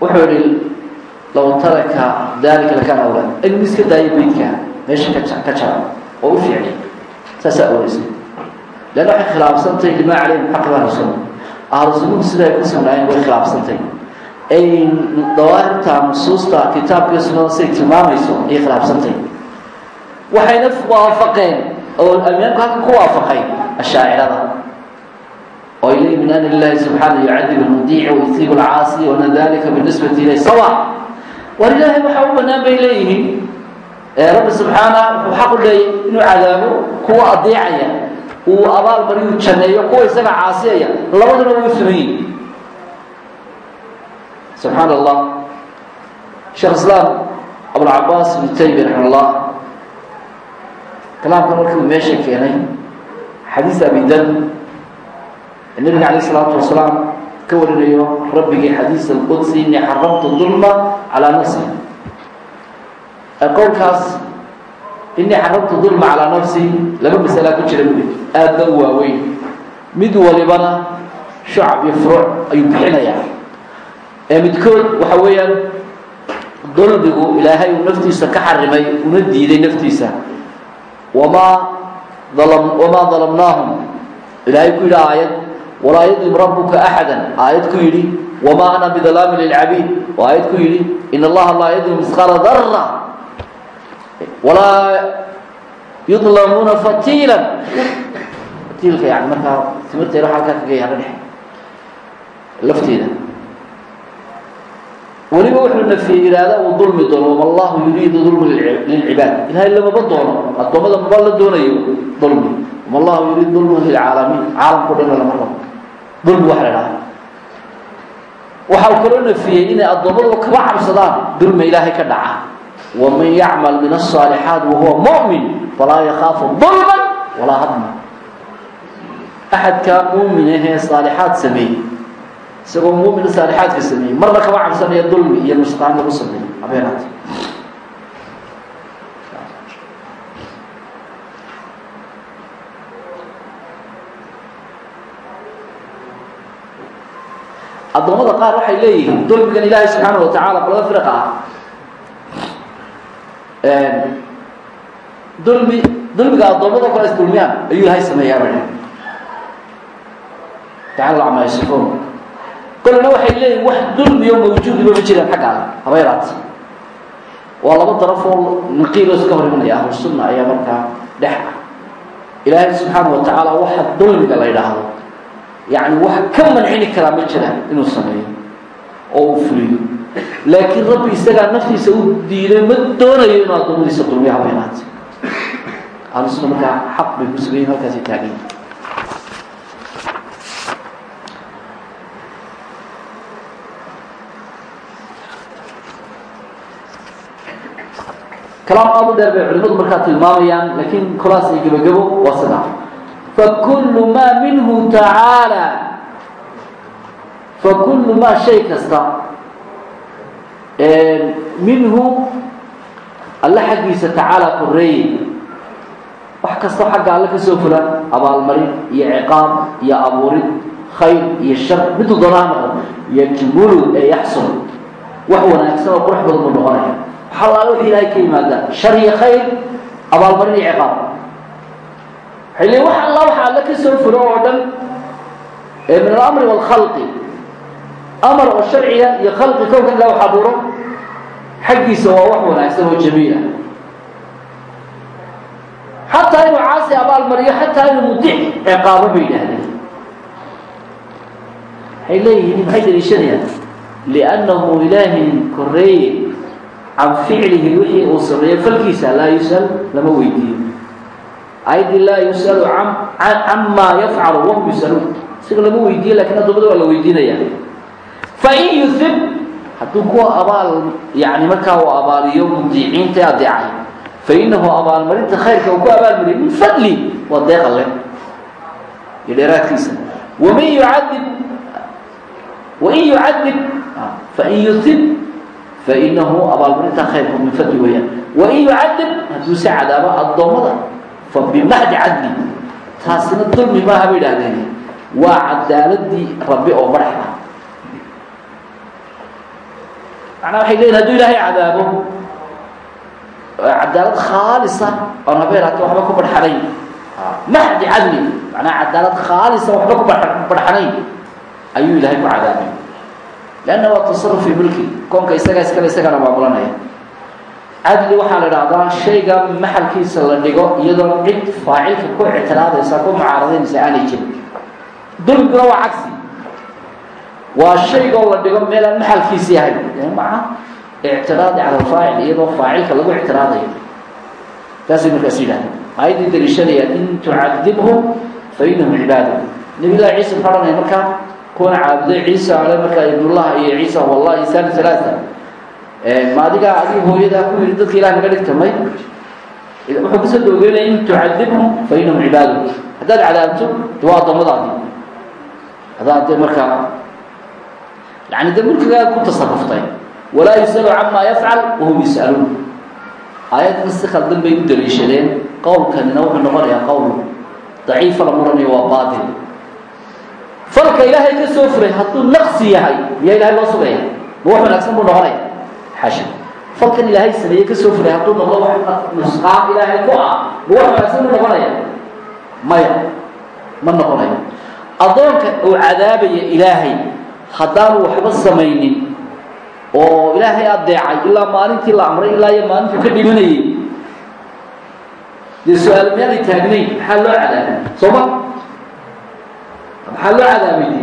wuxuu yihi low taraka dalika lakaan awla inuu iska daayo beydka meesha ka jara oo u fiicnay saasaa awlaysay leanna waxay khilaafsantay limaa calayhim xaqi ahlu sunna ahlu sunnuhu sida ay ku sugnaayeen way khilaafsantay. Ay dawaahirta nusuusta kitaabka iyo sunnada siday tilmaamayso ayay khilaafsantay. Waxayna waafaqeen oo amiyaanku halkan ku waafaqay ashaacirada oo ay leeyihiin min ana lilahi subxaana yucadib almudiic wayusiib alcaasi wana dalika binisbati ilay sawa war ilaahay waxaa u banaan bay leeyihiin rabbi subxaana wuxuu xaq u leeyay inuu cadaabo kuwa adeecaya uu abaal mariyu janneeyo kuwa isaga caasiyaya labaduna wuu suman yihiin subxaan allah sheekh islaam abulcabaas ibnu taymiya raxima allah kalaamkan markii uu meesha keenay xadiis abidar nabiga calayh isalaatu wasalaam ka warinayo rabbigii xadiis alqudsi inii xaramtu dulma calaa nafsi. Qowlkaas inii xaramtu dulma calaa nafsi laba masalaa ku jira buli aadna u waaweyn. Mid walibana shucab iyo furuuc ayuu bixinayaa. Ee midkood waxa weeyaan dulmigu ilaahay uu naftiisa ka xarimay una diiday naftiisa. Wamaa wamaa dalamnaahum. Ilaahay ku yidhi aayad walaa yadlim rabuka axada aayad ku yidhi wamaa ana bidalaami lilcabiid. Oo aayad ku yidhi in allaha laa yadlim misqaala dara walaa yudlamuuna fatiila fatiilka yani markaa timirteeda waxa halkaa kaga yaara dhex lafteeda. Weliba wuxuu nafiyey iraada uu dulmi doono wama yuriidu dulma lilcibaad. Ilahay lamaba doono addoommada maba la doonayo dulmi. Wama yuriidu dulma lilcaalamiin. Caalamkao dhan lama rabo dulmi wax la dhaahdo waxa uu kaloo nafiyey inay addoommadu kaba cabsadaan dulmi ilaahay ka dhaca. Waman yacmal min aلصaalixaat wahuwa mu'min falaa yakaafu dulma walaa hadma. Axadkaa mumin ahee saalixaad sameeyey isagoo mumin saalixaadka sameeyey marna kama cabsanaya dulmi iyo nusqaan lagu sameeyo habeenaad addoommada qaar waxay leeyihiin dulmigan ilaahay subxaana wa tacaala qolada firaqa ah. Dulmi dulmiga addoommada kale is dulmiyaan ayuu ilaahay sameeyaa ba tacala camaa yasifuun kolna waxay leeyihiin wax dulmiyo mawjuudiba ma jiraan xagga haba yaraat waa laba darafoo naqiiloo iska hor imanaya ahlusunna ayaa markaa dhex ah. Ilaahay subxaana wa tacaala waxa dulmiga la yidhaahdo yacni wax ka mancini karaa ma jiraan inuu sameeyo oo uu fuliyo laakiin rabbi isagaa naftiisa u diiday ma doonayo inuu addoommadiisa dulmiyo haba yaraat ahlusunna markaa xaq bay ku sugayihin halkaasi taagan kalaam aad u dheer bay culimadu markaa tilmaamayaan laakiin kolaas iyo gebagabo waa sida fakulu maa minhu tacaala fakulu maa shay kasta minhu alle xaggiisa tacaala koreeye wax kastoo xagga alle ka soo fula abaalmarin iyo ciqaab iyo abuurid khayr iyo shar miduu doonaa noqon yajmulu ee yaxsul wax wanaagsan oo qurux badan buu noqonaya xalaalo wixii ilaahay ka yimaadaan shar iyo khayr abaalmarin iyo ciqaab leeyiin wax alla waxa alle ka soo fulo oo dhan ee min alamri waalkhalqi amar oo sharciga iyo khalqi kowka ilah wax abuuro xaggiisa waa wax wanaagsan oo jamiila xataa inuu caasi abaalmariyo xataa inuu mudic ciqaabo bay yidhaahdeen. Waxay leeyihiin maxay daliishanayaan liannahu ilaahay koreeye can ficlihi wixii uu sameeyo falkiisa laa yus'al lama weydiiyo ayadii laa yus'alu camaa yafcalu wahum yus'aluun. Isaga lama weydiiyo lakiin addoomada waa la weydiinaya fain yuhib hadduu kuwa abaal yani markaa uu abaaliyo mudiiciinta adeecay fainahu abaalmarinta khayrka uu ku abaalmariyo min fadli waa deeq iyo dheeraadkiisa. Waman yucadib wain yucadib fain yuhib fainahu abaalmarinta khayrku min fadli weeyaan. Wain yucadib hadduu se cadaabo addoommada fa bimahdi cadli. Taasina dulmi maaha bay idhahdeen waa cadaaladii rabbi oo madax ah. Macnaa waxay leeyihiin haduu ilaahay cadaabo cadaalad khaalisa oon habeen hata waxba ku barxanayn. Mahdi cadli macnaa cadaalad khaalisa waxba ku barxanayn. Ayuu ilaahay ku cadaabay. Lanna waa tasaruf mulki. Koonka isagaa iskale isagaana maamulanaya cadli waxaa la idhaahdaa shayga maxalkiisa la dhigo iyadoo cid faacilka ku ictiraadaysa ku mucaaradaynaysa aanay jirin. Dulmiguna waa cagsi. Waa shaygoo la dhigo meel aan maxalkiisii ahayn. Maca ictiraadi cala alfaacil iyadoo faacilka lagu ictiraadayo. Taasay markaas yidhahda aayaddii daliishanayaan in tucadibhum fa cibaadu. Nabi llahi ciisa muxuu odhanaya markaa kuwana caabuday ciisa ale markaa ibnullah iyo ciisa wallahi sali alaaa ma adigaa adiga hooyadaa ku yidhi dadka ilah naga dhigtamay wuxuu ku soo doogeynaya in tucadibhum fa inahum cibaadu. Haddaad cadaabto waa addoommadaadii haddaad de markaa yani de mulkigaa ku tasaruftay walaa yus'alu camaa yafcal wahum yus'aluun. Aayaddan si khaldan u daliishadeen. Qowlkanina wuxuu noqonayaa qowl daciifa la muranayo waa baatil. Falka ilaahay ka soo furay hadduu naqsi yahay miyaa ilahay loo sugaya ma wax wanaagsan buu noqonaya xasha falkan ilaahay sameeye ka soo furay hadduu noqdo wax nusqaan ilaahay ku ah ma wax wanaagsan buu noqonaya maya ma noqonayo addoonka uu cadaabaya ilaahay haddaanu waxba samaynin oo ilaahay adeecay ilaa maalintii la amray ilaa iyo maalintuu ka dhimanayay dee su'aal miyaanay taagnayn maxaa loo cadaabay soo ma maxaa loo cadaabay de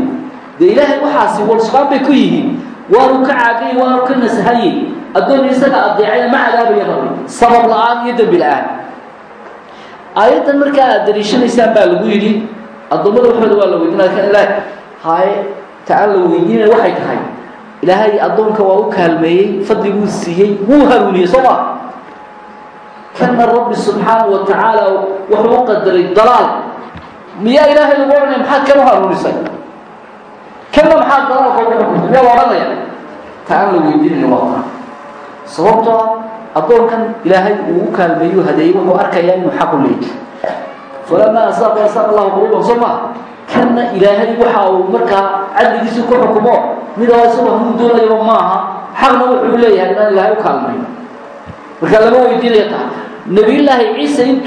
dee ilaahay waxaasi walsqaan bay ku yihiin waanu ka caagay waanu ka nasahayey addoon isaga adeecay ma cadaabaya rabbi sabab la'aan iyo dembi la'aan. Aayaddan markaa aad daliishanaysaan baa lagu yidhi addoommada waxooda waa la weydiinaya kan ilaah haye ta aan la weydiinaya waxay tahay. Ilaahay addoonka waa u kaalmeeyey fadli buu siiyey wuu hanuuniyey soo ma. Kana rabbi subxaanahu wa tacaala wuxuu u qadaray dalaal. Miyaa ilaahay lagu odhanaya maxaad kan u hanuunisay dalaalka ugu xukuntay miyaa la odhanaya ta aan la weydiinaya waa taa sababtoo addoonkan ilaahay uu u kaalmeeyu hadeeyey wuxuu arkayaa inuu xaqu leeyahy falamaa asaaqa asaaqa allahu quluubahum soo maa kan kanna ilaahay waxa uu markaa cadligiisa ku xukumo midoo isagoo hanuun doonayaba maaha xaqna wuxuu leeyahay inaan ilaahay u kaalmayn marka lama weydiinaya taa nabiyullaahi ciise in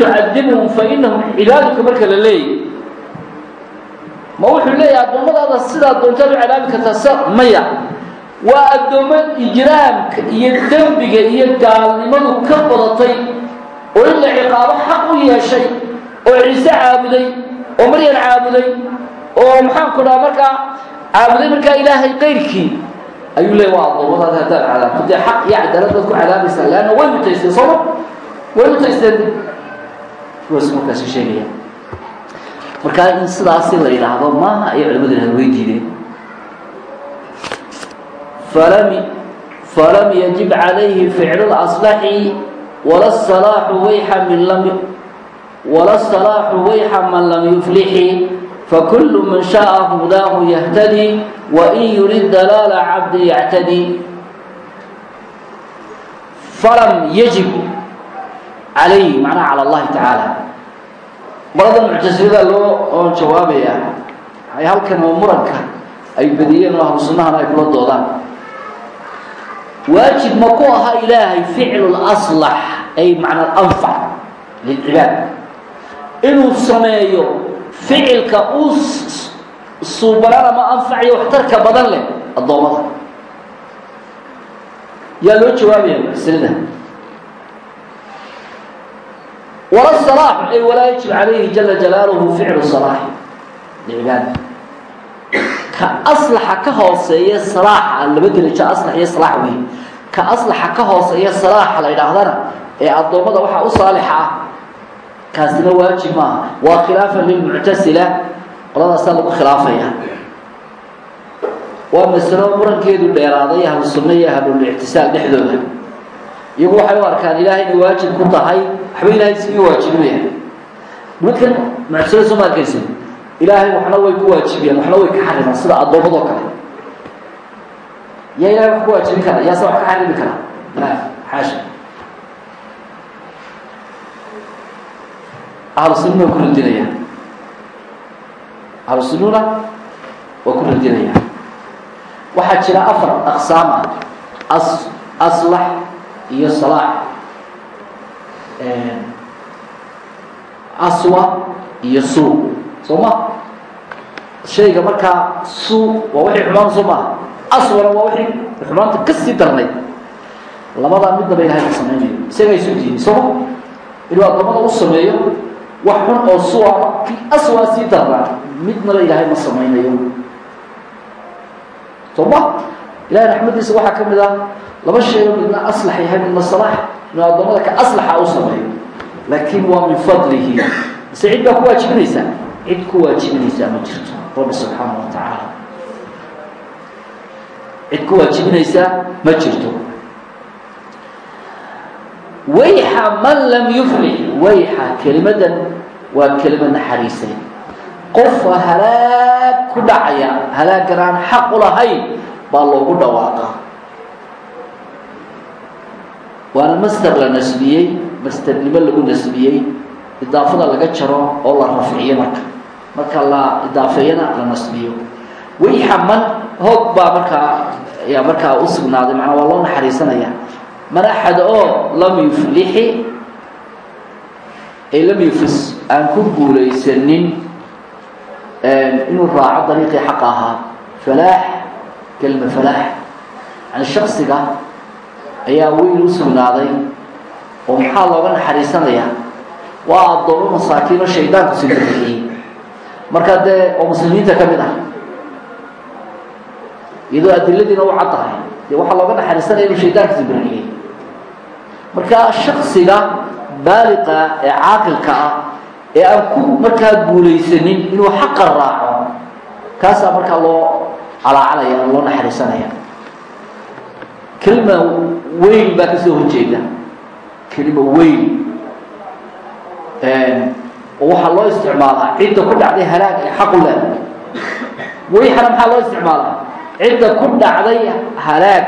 fa inahum cibaaduka marka la leeyay ma wuxuu leeyahay addoommadaada sidaa doontaad u cadaabi kartaa sa maya waa addoommo ijraamka iyo dembiga iyo gaalnimadu ka badatay oo in la ciqaabo xaq u yeeshay oo ciise caabuday oo maryan caabuday oo maxaanku dhaha markaa caabuday markaa ilaahay qayrkii. Ayuu leeya waa addoommadaada haddaad cadaabto dee xaq iyo cadaalad ku cadaabaysaa leanna way mutaysteen sooma way mutaysteen kuwaas markaasi markaa in sidaasi la yidhaahdo maaha ayay culamadu yidhahda way diideen falam falam yajib calayhi ficlu laslaxi wala salaaxu wayxa min lam wala salaaxu wayxa man lam yuflixi fakulu man shaءa hudaahu yahtadi wain yurid dalaala cabdi yactadi. Falam yajib calayhi macnaha cala allahi tacaala qolada muctasilada loo jawaabaya ay halkan oo muranka ay badiyeen oo ahlu sunnahana ay kula doodaan. Waajib ma ku aha ilaahay ficlu laslax ay macna alanfac lilcibaad inuu sameeyo ficilka uu suubanaan ama anfaciyo waxtarka badan leh addoommada. Yaa loo jawaabaya masalada wala salaax ay walaa yajib calayhi jala jalaaluhu ficlu salaaxi licibaada ka aslaxa ka hooseeya salaaxa laba derajo aslax iyo salaax wey ka aslaxa ka hooseeya salaaxa la yidhaahdana ee addoommada waxaa u saalixa ah kaasina waajib maaha waa khilaafan lilmuctasila qoladaasaa lagu khilaafaya. Waa masalo murankeedu dheeraaday ahlu sunna iyo ahlulictisaal dhexdooda iyagu waxay u arkaan ilaahayna waajib ku tahay waxba ilahay sii waajibinaya nimankan muctasila soo ma arkaysin ilaahay waxna way ku waajibiyaan waxna way ka xarimaan sida addoommadoo kale. Yaa ilahay wax ku waajibin kara yaase wax ka xarimi kara. Xaasha. Ahlu sunnuna waa ku radinayaan ahlu sunnuna waa ku radinayaan waxaa jira afar aqsaam ah. As aslax iyo salaax aswa iyo suu. Soo ma? Shayga markaa suu waa wixii xumaan soo maaha aswana waa wixii xumaanta ka sii darnayd labadaa midnaba ilahay ma samaynayo isagaa isu diiday sooma inuu addoommada u sameeyo wax xun oo suwa kii aswaa sii darnaa midnaba ilaahay ma samaynayo soo ma? Ilahay raxmadiisa waxaa ka mid ah laba shayoo midna aslax yahay midna salaax inuu addoommada ka aslaxa u sameeyo. Laakiin waa min fadlihi. Mise cid baa ku waajibinaysaa cid ku waajibinaysaa ma jirto. Rabbi subxaana wa tacaala cid ku waajibinaysaa ma jirto. Wayxa man lam yuflix. Wayxa kelimadan waa kelimad naxariisay. Qofa halaag ku dhacaya halaagan aan xaq u lahayn baa loogu dhawaaqa waana master la nasbiyey masternimo lagu nasbiyey idaafada laga jaro oo la rafciyo marka. Marka la idaafeeyana la nasbiyo. Wayxa man hoog baa markaa ayaa markaa u sugnaaday macnaa waa loo naxariisanaya. Man axad oo lam yuflixi ay lam yufis aan ku guulaysanin inuu raaco dariiqii xaqa ahaa. Falaax kelma falaax. Yani shaksiga ayaa weyn u sugnaaday oo maxaa looga naxariisanayaa waa addoomo masaakiino shaydaanku sibirixiyey marka dee oo muslimiinta ka mid ah iyadoo adiladiina u cad tahay dee waxaa looga naxariisanaya inuu shaydaanka sibirixiyey marka shaksiga baaliqa ee caaqilka ah ee aan ku markaa guulaysanin inuu xaqa raaco kaasaa markaa loo calaacalaya loo naxariisanaya. Kelima weyn baa ka soo horjeeda. Kelima weyn. Oo waxaa loo isticmaalaa cidda ku dhacday halaag ee xaqu leedahay. Weyxana maxaa loo isticmaalaa? Cidda ku dhacday halaag.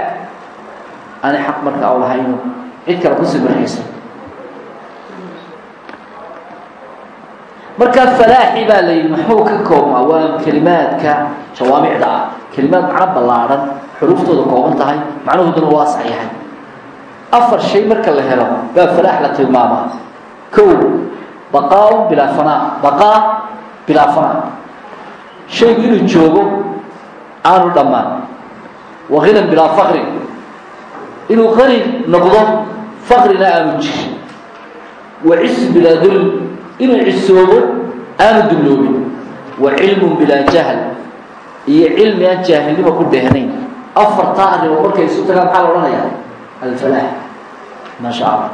Aanay xaq markaa u lahayno cid kale ku sii markaysa markaa falaaxi baa la yidhi maxuu ka koobmaa waa kelimaadka jawaamicda ah. Kelimaad macno ballaadhan xuruuftooda kooban tahay macnahooduna waasac yahay afar shay marka la helo baa falaax la tilmaamaa kow baqaa-un bilaa fanaa baqaa bilaa fanaa shaygu inuu joogo aanu dhammaan. Wa hinan bilaa fakrin inuu qani noqdo fakrina aanu jirin. Wa cis bilaa dul inuu cisoobo aanu dulloobin wa cilmun bilaa jahl. Iyo cilmi aan jaahilnimo ku dheehnayn. Afartaa arrimo markay isu tagaan maxaa la odhanayaa alfalaax maa sha allah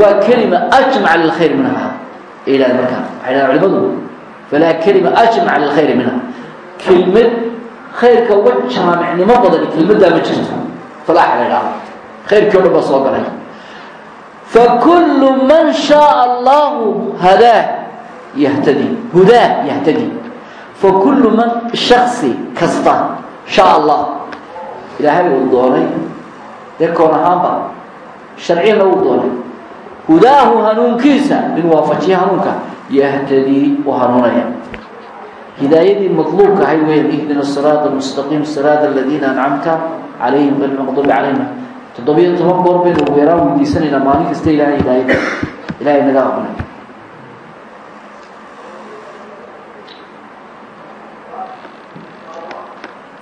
waa kelima ajmac lilkhayr minha ilahay markaa waxay dhahan culimadu falaa kelima ajmac lilkhayri minha kelmad khayrka uga jaamicnimo badani kelmaddaa ma jirto falaaxa la idhaahdo khayrkii o dhan baa soo galay fakulu man shaaa allahu hadaa yahtadi hudaa yahtadi fakulu man shaksi kasta shaa allah ilaahay uu doonay. Dee koon ahaanba sharciyana uu doonay. Hudaahu hanuunkiisa in waafajiya hanuunka yahtadii u hanuunaya. Hidaayadii madluubka ahayd weyan ihdina siraada mustaqiim siraada aladiina ancamta calayhim غayr maqduubi calayhim toddobiyo toban goor baynu yaraan weydiisanaynaa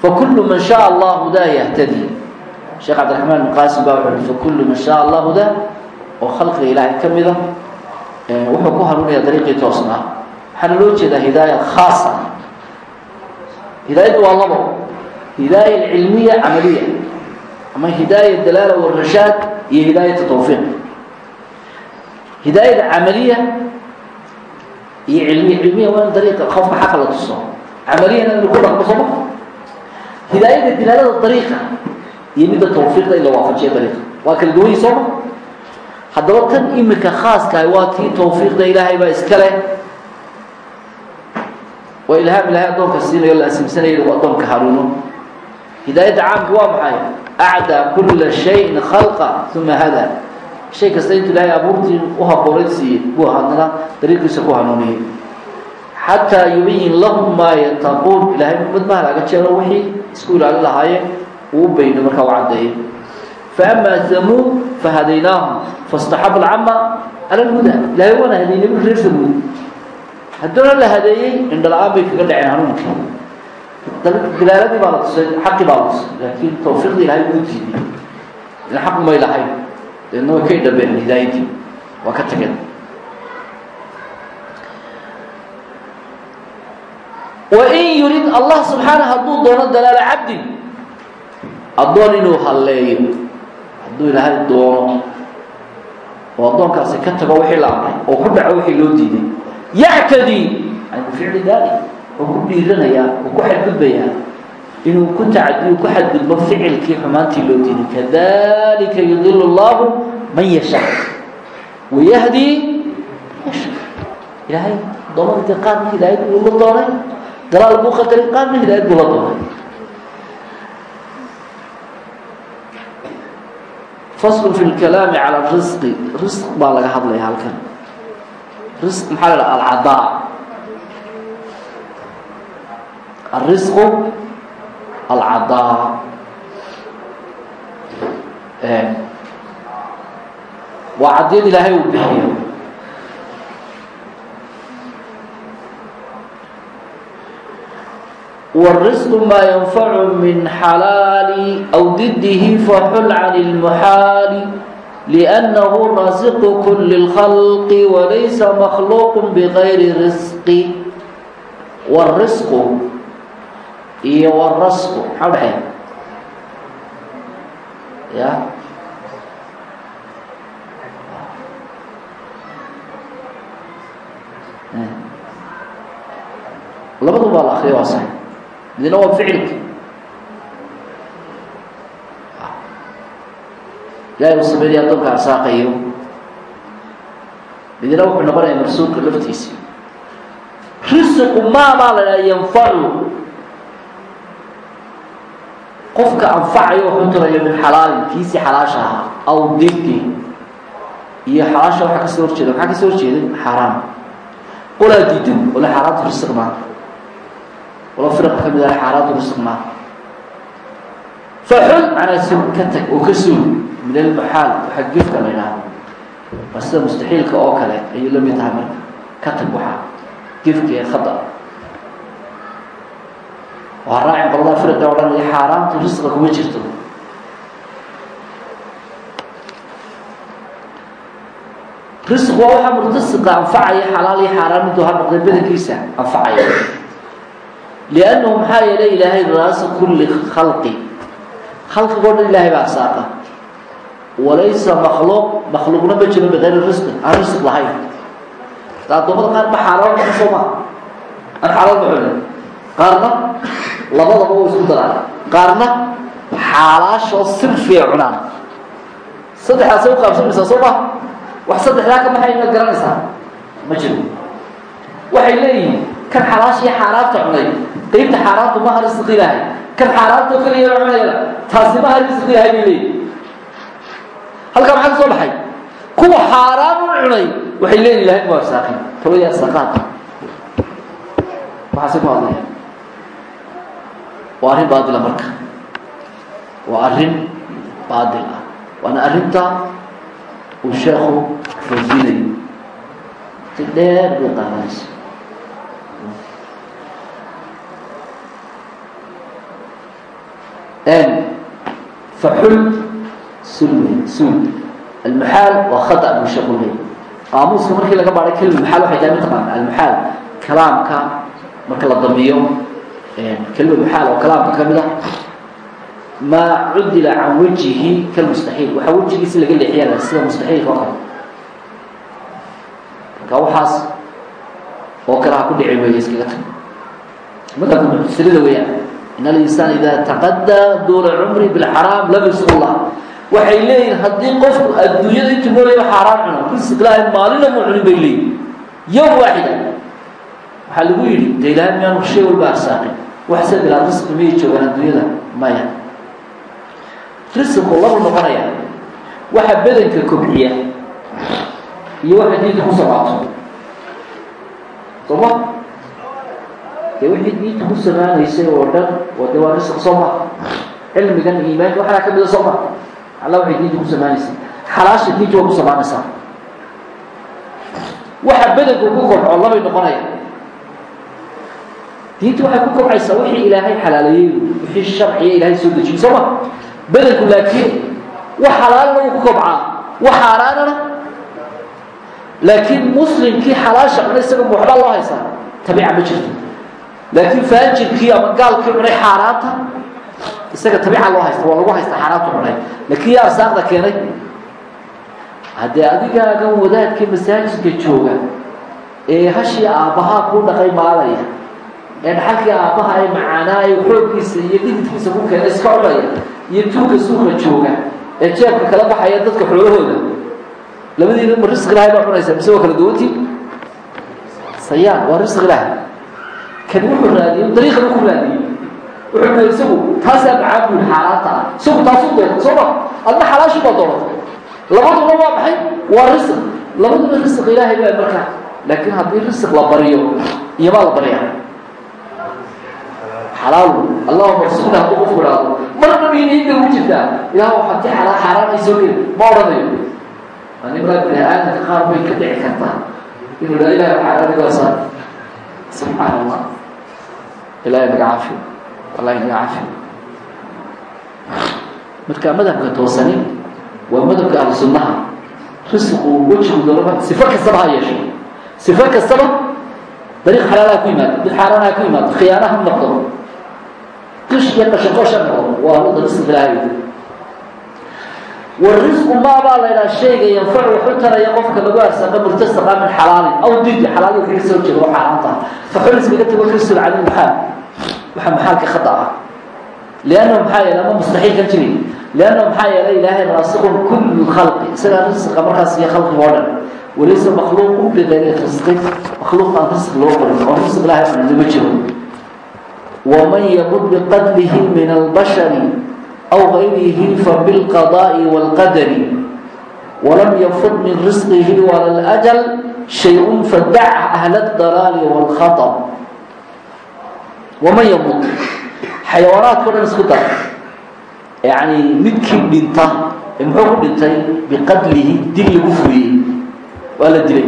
fakulu man shaء allah hudaa yahtadi sheekh cabdiraxmaan bin qaasim baa wuxu uhi fakulu man shaء allah hudaa oo khalqiga ilaahay ka mida wuxuu ku hanuunaya dariiqii toosnaa waxaana loo jeedaa hidaaya khaasa. Hidaayaddu waa labo. Hidaaya cilmiya camaliya ama hidaaya dalaala warashaad iyo hidaayata tawfiiq. Hidaayada camaliya iyo cilmiya cilmiya waa in dariiqa qofka xaqa la tuso. Camaliyana inu ku dhaqmo sooma hidaayada dilaalada dariiqa iyo midda tawfiiqda in la waafajiya dariiqa. Waa kala duwanyi sooma? Haddaba tan imika khaaskaah waa tii tawfiiqda ilaahay baa iska leh. Waa ilhaam ilahay addoonka siinayo la asimsanayo inuu addoonka hanuuno. Hidaayadda caamka waa maxay? Acdaa kula shayin khalqa uma hada. Shay kasta intuu ilaahay abuurtii u haboonay siiyey buu hadnana dariiqiisa ku hanuuniyey xataa yubayin lahum maa yataquun ilahay ummad ma halaaga jeero wixii isku ilaalin lahaayeen. Uu bayno markaa u caddeeyey. Faama hamuud fahadaynaahum faاstaxab alcama cala lhuda ilahay waana hadeynay bu reer hamuud hadduuna la hadeeyey indhala-aan bay kaga dhaceen hanuunkii dilaaladii baa la tusay xaqii baa la tusay. Laakiin tawfiiqdii ilahay uu diiday. Ila xaq may lahayn. Deedna way ka idhabeen hidaayadii waa ka tageen wain yurid allah subxaana hadduu doono dalaala cabdin addoon inuu halleeyo hadduu ilaahay doono oo addoonkaasi ka tago wixii la amray oo ku dhaco wixii loo diiday yactadii yani bificli daalik oo ku dhiiranayaa oo ku xadgudbayaa inuu ku tacadiyo ku xadgudbo ficilkii xumaantii loo diiday kadalika yudilu llahu man yashaa wayahdii yasha ilaahay addoommada dee qaarna hidaayad buu la doonay dalaal buu qadaray qaarna hidaayad buu la doonay faslu fi lkalaami cala risqi risq baa laga hadlaya halkan. Risq maxaa la dhaha alcadaa alrisqu alcadaa waa cadiyad ilaahay uu bixiyo wrisq maa yanfacu min xalaali aw didihi faxul can lmuxaali liannahu raasiqu kuli lkhalqi walaysa makhluuqu bigayri risqi wrisqu iyo wrasqu maxaa udhexeeya ya labaduba la akriyo waa sax midna waa ficilki ilahay uu sameynaya addoonka arsaaqayo midna wuxuu noqonaya marsuulka laftiisi risiqu maa baa la dhaha yanfacu qofka anfacayo wuxuu turayo min xalaalin kiisii xalaasha ahaa aw didi iyo xalaasha waxaa ka soo horjeeda maxaa ka soo horjeeday xaaraam qolaa diidan ole xaaraantu risiq maa qola firqa ka mid ah xaaraantu risiq maa faxul macnaa sug ka tag oo ka suug min almuxaal waxaa gefka la idhaahdo waa sida mustaxiilka oo kale ayuu la mid tahay marka. Ka tag waxaa gefka ee khada waa raacin qolada firqa o dhan iyo xaaraantu risqa kuma jirto. Risq waa waxaa murtasiqa anfacaya xalaal xaaraan miduu noqday badankiisa anfacaya liannahu maxaa yeelay ilaahay raasa kulli khalqi khalqigoo dhan ilahay baa asaaqa walaysa makhluuq makhluuqna ma jiro bikayri risqi aan risq lahayn addoommada qaar ma xaalaal baxo soo maa aan xalaal baxole qaarna labadaba way isku daraan qaarna xaalaashoo sirfiya cunaan saddexdaasay u qaabsamaysaa soo maa wax saddexdaa ka baxay inaad garanaysaa ma jiro waxay leeyihiin kan xalaasha iyo xaaraanta cunay qeybta xaaraantu maha risqi ilaahay kan xaaraantoo keliya cunayana taasi maha risqi ilaahay bay leeyihiin halkaa maxaa ka soo baxay? Kuwa xaaraan u cunay waxay leeyihiin ilahay ma arsaaqin tawaya arsaaqaad maxaase ku hadlaya waa arrin baadila marka. Waa arrin baadil ah. Waana arrinta uu sheekhu radinayo si dheer bay qaadanaysa faxul sulmi suud almuxaal waa khata leeyahy qaamuuska markii laga baadhay kelima muxaal waxay tahay mataqaana almuxaal kalaamka marka la damiyo kelima muxaal oo kalaamka ka mid ah maa cudila can wajihi kalmustaxiil waxaa wejigiisi laga leexiyaa sida mustaxiilka oo kale marka waxaas oo kale ku dhici weeye iskaga tag madhabka muxsilida weeyaan in alinsaan ida taqadaa duula cumri bilxaraam lam yusq llah waxay leeyihiin haddii qofku adduunyada intuu noolaya xaaraan cuno risq ilaahay maalina mu cunin bay leeyihiin yowm waaxida waxaa lagu yidhi de ilahay miyaanu shay walba arsaaqin. Waxse bilaa risqi miyay joogaan adduunyada maya. Risqu labu noqonaya waxa bedanka kobciya iyo waxa diinta ku samaato sooma dee wixii diinta ku samaanaysay oo dhan oo waa risq soo ma. Cilmigan iimaanka waxaa ka mida soo ma. Alla waxay diinta ku samaanaysay xalaasha diinta waa ku samaanaysaa waxa bedanku ku kobco labay noqonaya diinta waxay ku kobcaysaa wixii ilaahay xalaaleeyey wixii sharciya ilaahay soo dejiyey soo ma? Bedanku laakiin wax xalaalna uu ku kobcaa wax xaaraanana. Laakiin muslimkii xalaasha cunay isaga ma loo haysaa tabiica ma jirto laakiin faajirkii ama gaalkii cunay xaaraanta isaga tabiica loo haysta waa lagu haysta xaaraantu cunay. Laakiin yaa arsaaqda keenay haddee adigaagan wadaadka masaajidka jooga ee hashii aabbahaa kuu dhaqay maalaya ee dhaxalkii aabbaha ee macaanaa ee xooggiisa iyo dhididkiisa ku keena iska cunaya iyo tuuga suuqa jooga ee jeebka kala baxaya dadka xoolahooda labadiina ma risq ilahay baa cunaysa mise waa kala duwantii? Sayaan waa risq ilaahay kan wuxuu raadiyey dariiqan ku raadiyey wuxuu na isagu taasaa macaan buu xaaraanta ah. Isagu taasuu doonta soo ma adna xalaashii baa doonata labaduna waa maxay? Waa risq. Labaduna risq ilaahay baa markaa laakiin haddii risq la baryo iyomaa la baryaa xalaal. Allahuma rsuqna hadduu qofku idhaahdo marna miyna ugu jirtaa ilaah waxaad ka xalaa xaaraan ay soo geli ma odhanayo. Animraa bini aadamka qaar bay ka dhici kartaa. Inuu idhaa ilahi xaaraan iga saar subxaana allah ilahi naga cafi. Wallahi naga cafi. Marka madhabka toosani waa madhabka ahlu sunnaha. Risqu wejigu doonaba sifo kastaba ha yeesho. Sifo kastaba dariiq xalaalaha ku yimaado mid xaaraanaha ku yimaado khiyaana ha noqdo. Qish iyo noqdo. Waa wada risq ilaahay warisqu maabaa la ydhaha shayga yanfacu waxu taraya qofka lagu arsaaqo murtasaqa min xalaalin aw didi xalaali kaga soo jeeda oo xaaraan taha faxulis kaga tago risul cani maxaal waxa maxaalka khata ah liannahu maxaa yeele ama mustaxiil kan jiri. Liannahu maxaa yeelay ilaahay raasiqun kullu khalqi isagaa risqa markaas iyo khalqiga oo dhan. Walaysa makhluuqu bigayri risqi makhluuq aan risq loo qorin oo risq ilaahay ma jiro. Waman yamud biqadlihi min albashari aw gayrihi fabilqadaa'i waalqadari walam yafud min risqihi wala ljal shay-un fadac ahla اdalaali wاlkhaطb waman yamut xayawaanaadka o dhan isku dar yani midkii dhinta ee muxuu ku dhintay biqadlihi dil lagu fuliyey waa la dilay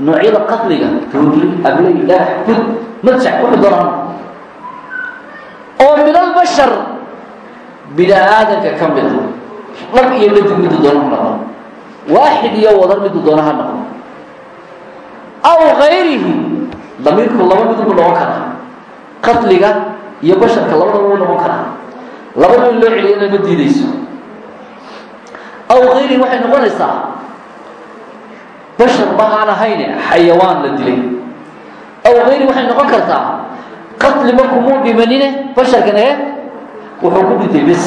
noocyada qadliga toogli abley dhagax bud madsax wuxuu doonaan oo min albashar bini aadanka ka mid a dhag iyo dhadig miduu doona ha noqon. Waaxid iyo wadar miduu doona ha noqon. Aw gayrihi damiirku laba miduu noqon karaa qatliga iyo basharka labadaba u noqon karaa labada in loo celiyana ma diidayso. Aw gayrihi waxay noqonaysaa bashar ma aan ahayne xayawaan la dilay. Aw gayri waxay noqon kartaa qatli markumuu dhimanine basharkan ee wuxuu ku dhintay bes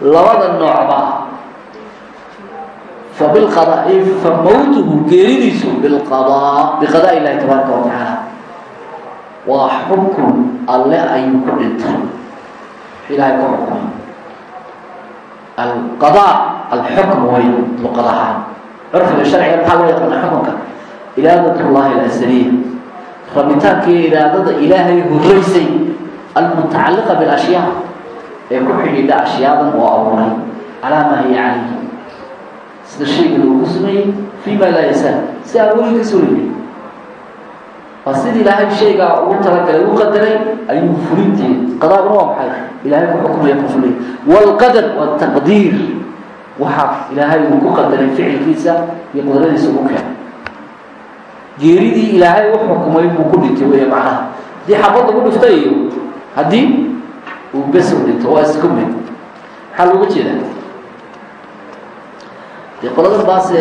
labada noocba fabilqadaai fa mawtuhu geeridiisu bilqadaa biqadaa illahi tabaaraka wa tacaala waa xukun alle ayuu ku dhintay. Ilahay ku xukuma alqadaa alxukm way luqadahaan curfiga sharciga maxaa loo yaqaana xukunka? Iraadat llahi alasaliya rabitaankii iraadada ilaahay horaysay almutacalliqa bilashyaa ee ku xidhiidha ashyaadan oo abuuray calaa maa hiya calayhi sida shayga loogu sameeyey fii ma laa yasaa si aan weli ka suulinin waa sidii ilaahay shaygaa ugu talagalay u qadaray ayuu fulinteed qadaaguna waa maxay ilahay ku xukumaya ku fulay waalqadar waaltaqdiir waxaa ilaahay uu ku qadaray ficilkiisa iyo qudradiisa ugu keenay geeridii ilaahay u xukumay buu ku dhintay wey macnaha haddii xabad lagu dhiftay haddii uu bes dhinto waa isku mid. Maxaa looga jeedaa dee qoladan baase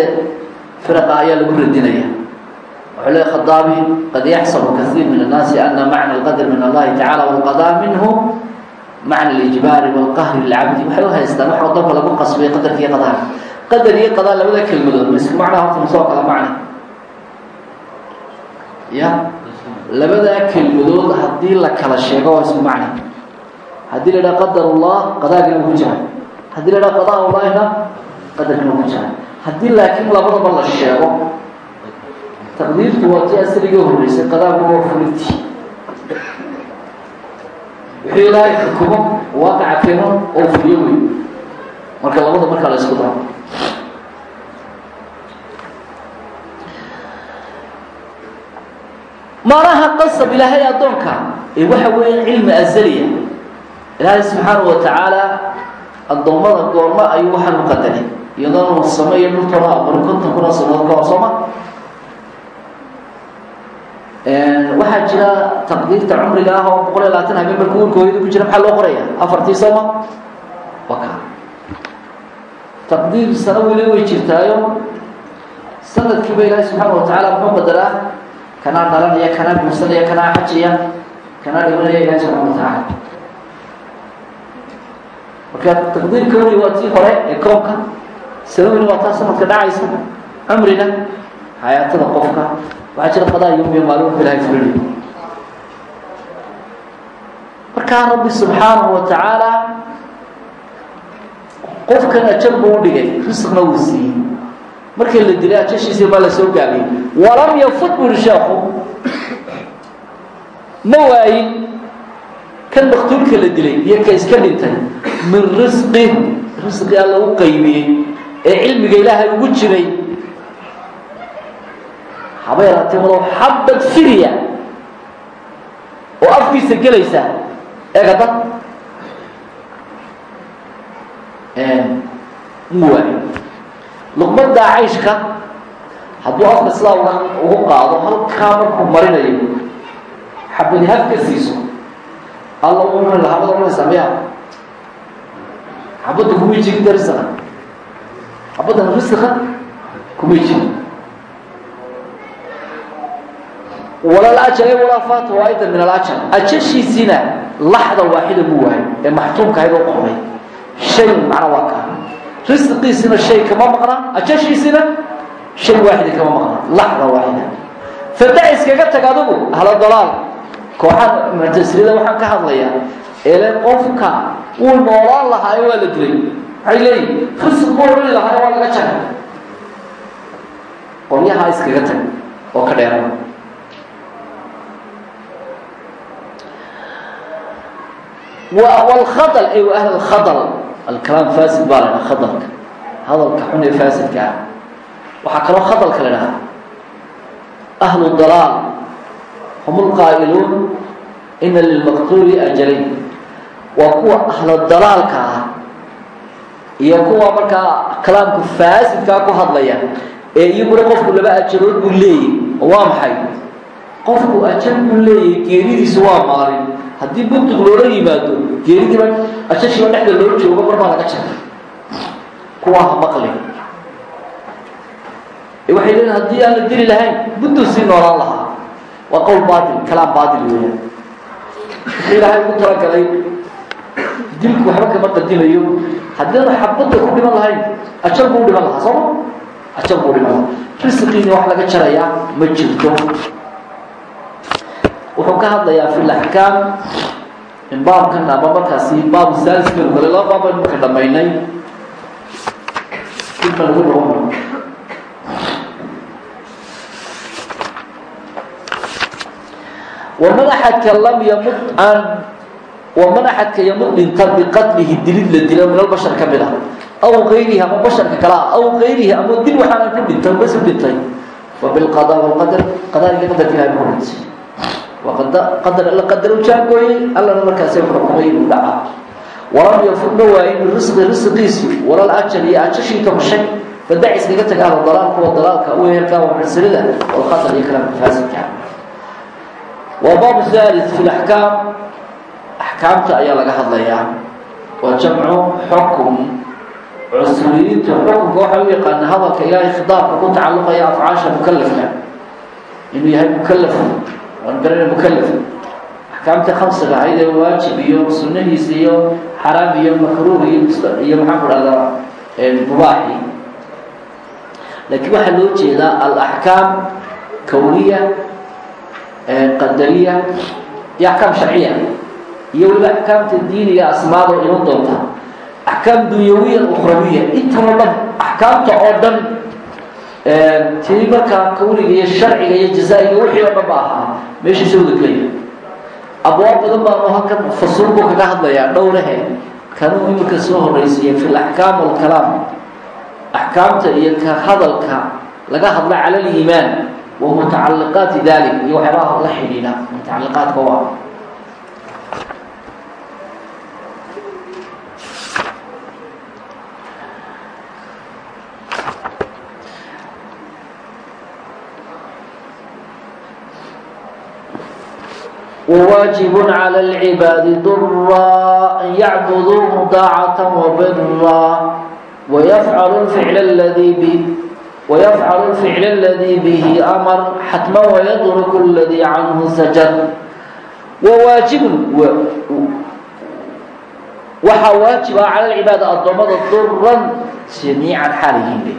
firaqa ayaa lagu radinaya. Wuxuu leey khadaabi qad yaxsabu kaiir min annaasi ana macna alqadr min allahi tacala walqadaa minhu macna alijbaari walqahri lilcabdi waxay u haystaan wax waddanka lagu qasbay qadarka iyo qadaha qadar iyo qadaa labada kelmadood ma isku macnaa horta masoo kala macna ya labadaa kelmadood haddii la kala sheego waa isku macna haddii la idhaha qadar ullah qadaagina ku jira. Haddii la idhaha qadaa ullahina qadarkina ku jira. Haddii laakiin labadaba la sheego taqdiirtu waa tii asaliga horreysay qadaagu waa fulintii wixii ilaahay xukumo waaqaca keeno oo fuliyo wey marka labada markaa la isku daro maanaha qasab ilaahay addoonka. Ee waxa weeye cilmi azaliya. Ilaahay subxaanahu wa tacaala addoommada goormo ayuu waxaan u qadaray iyadoona uu sameeyo dhultona aqorin konton kuna sanadood ka hor sooma waxaa jira taqdiirta cumriga ah oo boqol iyo labaatan habeen marka uurka hooyada ku jira maxaa loo qoraya afartii sooma waka taqdiir sano weli way jirtaayo. Sanadkiiba ilaahay subxaana wa tacaala muxuu qadaraa kanaa dhalanaya kanaa guursanaya kanaa xajaya kanaa dhimanaya ilahi subxana wa tacaala marka taqdiirka weli waa tii hore ee koonka sanawina waa taa sanadka dhacaysa cumrina xayaatada qofka waxaa jira qadaa yoomiya maalin wuxuu ilahay fulinayo markaa rabbi subxaanahu wa tacaala qofkan ajal buu u dhigay risqna wuu siiyey markii la dilay ajashiisii baa la soo gaabiyey. Walam yafud buri sheekhu ma waayin kan maktuulka la dilay iyo ka iska dhintay. Min risqi risqi alla u qaybiyey ee cilmiga ilaahay ugu jiray. Haba yaraatee walow xabad firya oo afkiisa gelaysa eegada mu waayo luqmaddaa cayshka hadduu afka sidaa ugu qaado halkaa markuu marinayo. Xabadi hafka siiso. Alla uma habada ohanaysaa miya xabadda kumay jirta risqa xabaddan risqa kumay jiri. Walal ajal ee walaa faata waaida min alajal ajashiisiina laxda waaxida mu waayo ee maxtuumka ahayd oo qoray. Shay macna waa kaa risqiisina shay kama maqna ajashiisina shay waaxida kama maqna laxda waaxida fada iskaga tag adigu ahla dalaal kooxaan muctasirida waxaan ka hadlayaa ele qofka wuu noolaan lahaayo waa la dilay. Waxay leeyihiin risq buu cuni lahaa waa laga jaray. Qolyahaa iskaga tag oo ka dheeran. Wlkhadl ay ahl alkalaam fasid baa la dhaha khadalka hadalka xun ee faasidka ah waxaa kaloo khadalka la dhahaa ahlu dalaal hum lqaa'iluun ina lilmaqtuuli ajalayn waa kuwa ahlo dalaalka ah iyo kuwa markaa kalaamka faasidkaa ku hadlaya ee iyaguna qofku laba ajarood buu leeyahy oo waa maxay qofku ajar buu leeyahay geeridiisu waa maalin haddii buntig loola yimaado geeridiiba ajashiiba dhexda loo joogo marbaa laga jara kuwaa ha maqli waxay leeyiin haddii aan la dili lahayn buntuu sii noolaan lahaa. Waa qowl baatil kalaam baatil weeyaan wuxuu ilaahay ugu talagalay dilku waxba kama qadimayo haddii aanu xabadda ku dhiman lahayn ajar buu dhiman lahaa sooma ajar buu dhiman lahaa. Risqiini wax laga jarayaa ma jirto. Wuxuu ka hadlayaa fi laxkaam baabkan ama markaasi baabu saalis baynu galay laba baab baynu marka dhamaynay. Dibka lagu noqon waman axadka lam yamut aan waman axadka yamut dhinta biqatlihi dilid la dilo min albashar ka mid ah. Aw gayrihi ama basharka kale ah aw gayrihi ama dil waxaana ku dhintay bas u dhintay. Fa bilqada walqadar qadaariga qadarka ilahay ku dhintay qadar alla qadar u jaangooyey allana markaasi xukumay inuu dhaca walam yafurna waayin risqi risqiisi walal ajal iyo ajashii kamashay fadac iskaga taga ahla dalaal kuwa dalaalka weerka waa xirsilida walkhatar iyo kalaamka faasidka waa baabu thalith fi laxkaam axkaamta ayaa laga hadlayaa. Waa jamcu xukum cusuliyiintu xukunka waxay u yaqaana hadalka ilaahay khitaabka ku tacalluqaya afcaasha mukalafka inuu yahay mukalaf waan garana mukalaf axkaamta khamsiga ahayd ee waajib iyo sunnahiisa iyo xaraam iyo makruuh iyo iyo maxaan ku dhahdaa mubaaxi laakiin waxaa loo jeedaa alaxkaam kawniya qadariya iyo axkaam sharciya iyo weliba axkaamta diiniga asmaada oo iman doonta. Axkaam dunyawiya ukhrawiya intan oo dhan axkaamta oo dhan tii markaa kawniga iyo sharciga iyo jazaa-iga wixii oo dhan ba ahaa meeshii soo wadgelaya abwaab badan baanu halkan kaga hadlayaa dhowrahe kanuu imika soo horraysiiya fi laxkaam walkalaam axkaamta iyo ka laga hadla cala aliimaan wa mutacalliqaati dalik iyo waxyaabaha la xidhiidha. Ah وواجب على العباد ضرا أن يعبدوه طاعة وبرا ويفعل الفعل الذي به ويفعل الفعل الذي به أمر حتما ويترك الذي عنه سجر وواجب و... وحا واجب على العباد الضمد ضرا جميعا حالهم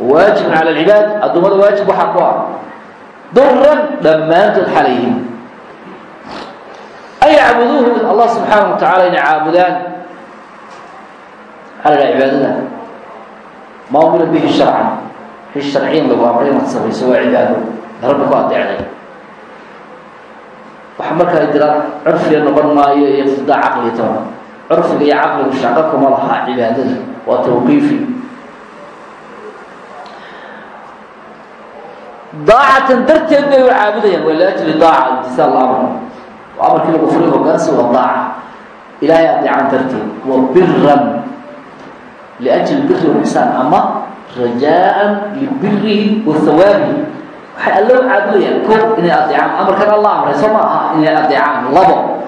واجب على العباد الضمد واجب وحقوا duran dhammaantood xalay yihiin an yacbuduuhu allah subxaanahu wa tacaala inay caabudaan waxaa la dhaha cibaadada. Ma umira bihi sharcan. Wixii sharciyan lagu amray inaad samayso waa cibaado. Rabbi ku adeecday waxa markaa dira curfiga noqon maayo iyo iftidaa caqliga toona. Curfiga iyo caqligu shaqo kuma lahaa cibaadada. Waa tawqiifi. Daacatan darteed bay u caabudayaan. Waa liajli daaca imtisaal amr waa amarkii lagu furay hogaansi waa daaca. Ilaahay adeecan darteed. Wa biran liajli biri walisaan ama rajaaan libirihi wa waxay alla u caabudayaan ko inay adeecaan amarkan alla amray soo ma aha inay adeecaan labo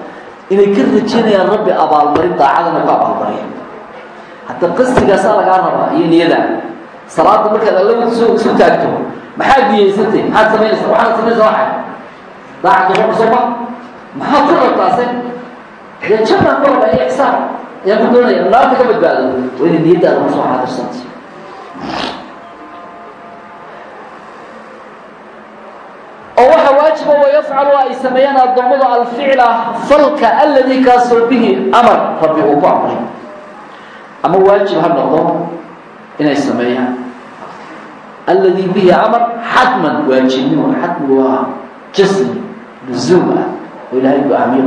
inay ka rajaynayaan rabbi abaalmarin daacadana ku abaalmariya hadda qasdigaasaa lagaa rabaa iyo niyada salaada markaad alla soo isu taagto maxaad niyeysatay maxaad samaynaysa waxaad samaynaysa waxay daacadda rabbi soo ma maxaad ku rabtaase dee jannaan ku raba iyo ixsaan ayaan ku doonaya naarta ka badbaado waa inay niyaddaada ku soo xaadirsanta oo waxaa waajib waajibo wayafcalu ay sameeyaan addoommadu alficla falka alladii kaasoo bihi amar rabbi uu ku amray ama waajib ha noqdo inay sameeyaan alladii bihi amar xatman waajibnimo xatmi waa jasmi luzuum ah oo ilaahay go'aamiyo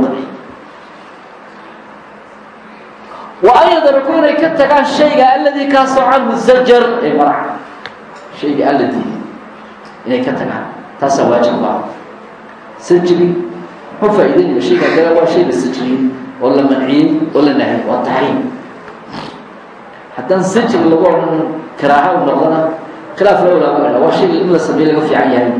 wa an yadarku inay ka tagaan shayga alladii kaasoo canhu zajar ee maraca shayga alladii inay ka tagaan taasaa waajib ba sajri muxuu faa'iidaynaya shayga dala waa shay la sajriyey oo la manciyey oo la nahiyey waa taxriim haddaan sajri lagu odhan karaaha u noqdana khilaaf la olaama waa shay in la sameeye laga fiican yahay.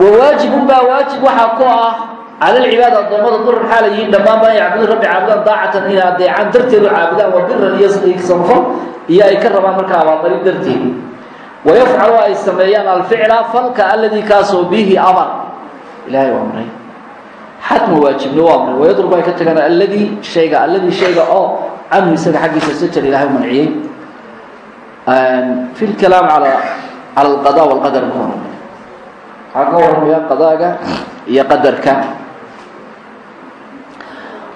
Wawaajibun baa waajib waxaa ku ah cala alcibaad addoommada duran xaala yihiin dhammaan baa yacbudu rabbi caabudaan daacatan inay adeecaan darteedu caabudaan wa biran iyo samfal iyo ay ka rabaan markaa abaalmarin darteed. Wayafcalu ay sameeyaan alficla falka alladii kaasoo bihi amar. Ilahay u amray. Xatma waajibni u amray. Wayadrub ay ka tagaan alladii shayga alladii shayga oo canhu isaga xaggiisa sajar ilahay u manciyey fi lkalaam ala cala alqada walqadar ku waxaa ka warramaya qadaaga iyo qadarka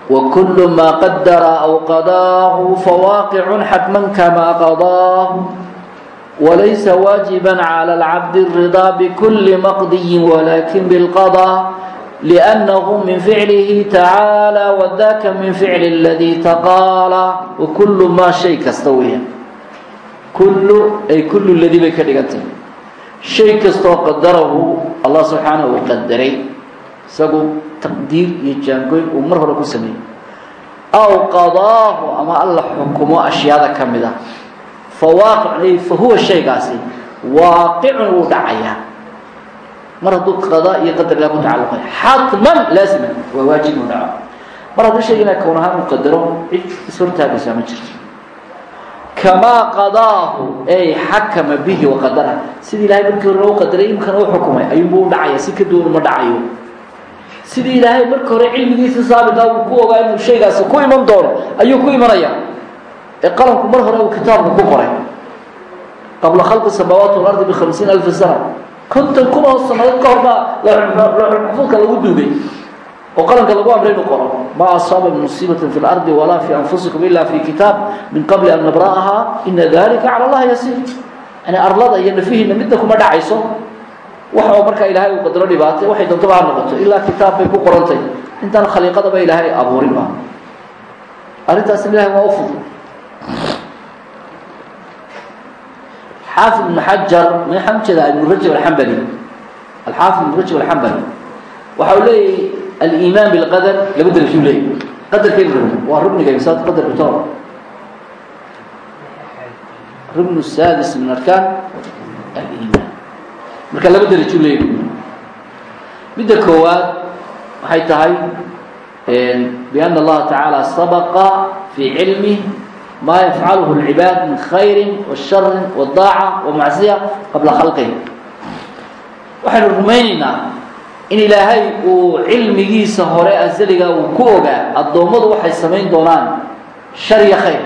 وكل ما قدر أو قضاه فواقع حتما كما قضاه وليس واجبا على العبد الرضا بكل مقضي ولكن بالقضاء لأنه من فعله تعالى وذاك من فعل الذي تقالى وكل ما شيء كستويا كل أي كل الذي بكريته شيء كستو قدره الله سبحانه وقدره سقو تقدير يجانقين ومر هو ku sameeyay aw qadaahu ama alla xukumo ashyaada kamida fawaaqic fahuwa shaygaasi waaqicun uu dhacaya mar hadduu qadaa iyo qadar ilaa ku tacalluqay xatman laasiman waa waajib uu dhaco. Mar hadduu shayga inaa kown ahaan uu qadaro cid ishortaagaysaa ma jirto. Kamaa qadaahu ay xakama bihi waqadara sidii ilaahay markii hore u qadaray imkana u xukumay. Ayuunbuu u dhacaya si ka duwan uma dhacayo. Sidii ilaahay marka hore cilmigiisa saabiqa uu ku ogaa inuu shaygaasi ku iman doono ayuu ku imanaya. Ee qalamku mar hore uu kitaabka ku qoray. Qabla khalqi samaawaati walardi bikhamsiin alfi sana konton kun oo sanadood ka hor baa looxulmaxfuudka lagu duugay oo qalanka lagu amray inuu qoro ma asaaba min musiibatin fi lardi walaa fi anfusikum ila fi kitaab min qabli an nabra'aha ina dalika cala allahi yasiir. Yani arlada iyo nafihiina midna kuma dhacayso. Waxa markaa ilaahay uu qadaro dhibaatay waxay doontaba ha noqoto ilaa kitaab bay ku qorantay. Intaan khaliiqadaba ilaahay abuurin ba arrintaasna ilahay waa u fudud xaafid ibn xajar maxaan u jeedaa ibnu rajab alxambali alxaafid ibnu rajab alxambali waxa uu leeyahay aliimaan bilqadar laba darajuu leeyahy qadarkaynu rugni waa rugniga imsaad qadarku toor rugnu saadis min arkaan aliimaan marka laba darajuu leeyahy midda koowaad waxay tahay biana allaha tacaala sabaqa fii cilmih ma yafcaluhu اlcibaad min khayri washari wadaaca wamacsiya qabla khalqihi waxaynu rumaynaynaa in ilaahay uu cilmigiisa hore asaliga uu ku ogaa addoommadu waxay samayn doonaan shar iyo khayr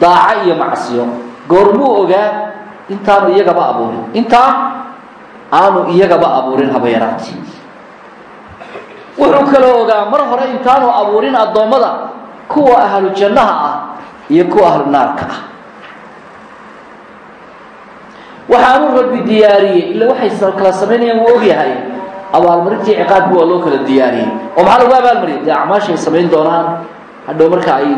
daaco iyo macsiyo. Goormuu ogaa intaanu iyagaba abuurin. Intaa aanu iyagaba abuurin haba yaraanti. Wuxuu kaloo ogaa mar hore intaanu abuurin addoommada kuwa ahlu jannaha ah iyo kuwa ahlu naarka ah waxaanu rabbi diyaariyey ila waxay kala samaynayaan wuu ogyahay abaalmarintii ciqaabki waa loo kala diyaariyey. Oo maxaa lagu abaalmariyay dee acmaashay samayn doonaan? Hadhow marka ay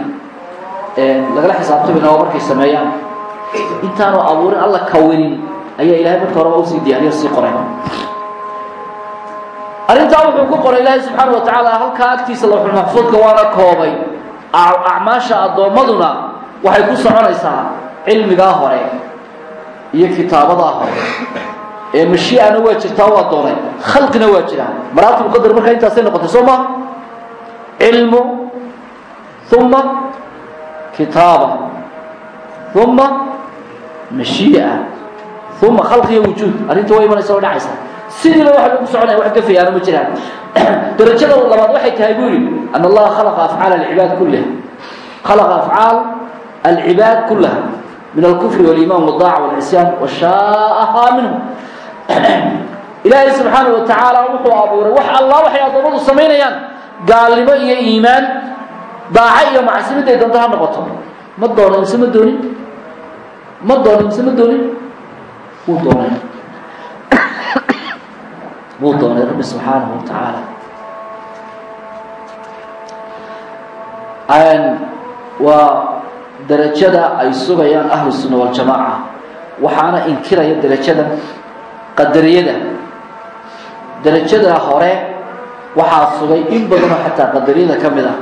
lagala xisaabtamina oo markay sameeyaan. Intaanu abuurin alla kawinin ayaa ilahay marka horeba u sii diyaariyo sii qoray arrintaa wuxuu ku qoray ilaahay subxaana wa tacaala halkaa agtiisa lawxulmaxfuudka waana koobay acmaasha addoommaduna waxay ku soconaysaa cilmigaa hore iyo kitaabadaa hore. Ee mashii'ana waa jirtaa waa doonay khalqina waa jiraa. Maraatibulqadar markaa intaasay noqotay soo ma? Cilmu uma kitaaba uma mashii'a uma khalqiyo wujuud. Arrinta waa imanaysa oo dhacaysa sidiiba waxa lagu soconaya wax gafayaana ma jiraan. Darajada labaad waxay tahay buu yidhi an allaha khalaqa afcaal alcibaad kullaha khalaqa afcaal alcibaad kullaha min alkufri waliman wadaaca walcisyaan washaahaa minhu. Ilaahay subxaana wa tacaala wuxuu abuuray wax allah waxay addoommadu samaynayaan gaalnimo iyo iimaan daaco iyo macsimaday doonto ha noqoto. Ma doono mise ma doonin? Ma doono mise ma doonin? Wuu doonay wuu doonay rabbi subxaanahu wa tacaala waa darajada ay sugayaan ahlu sunna waljamaaca waxaana inkiraya darajada qadariyada. Darajada hore waxaa sugay in badanoo xataa qadariyada ka mid ah.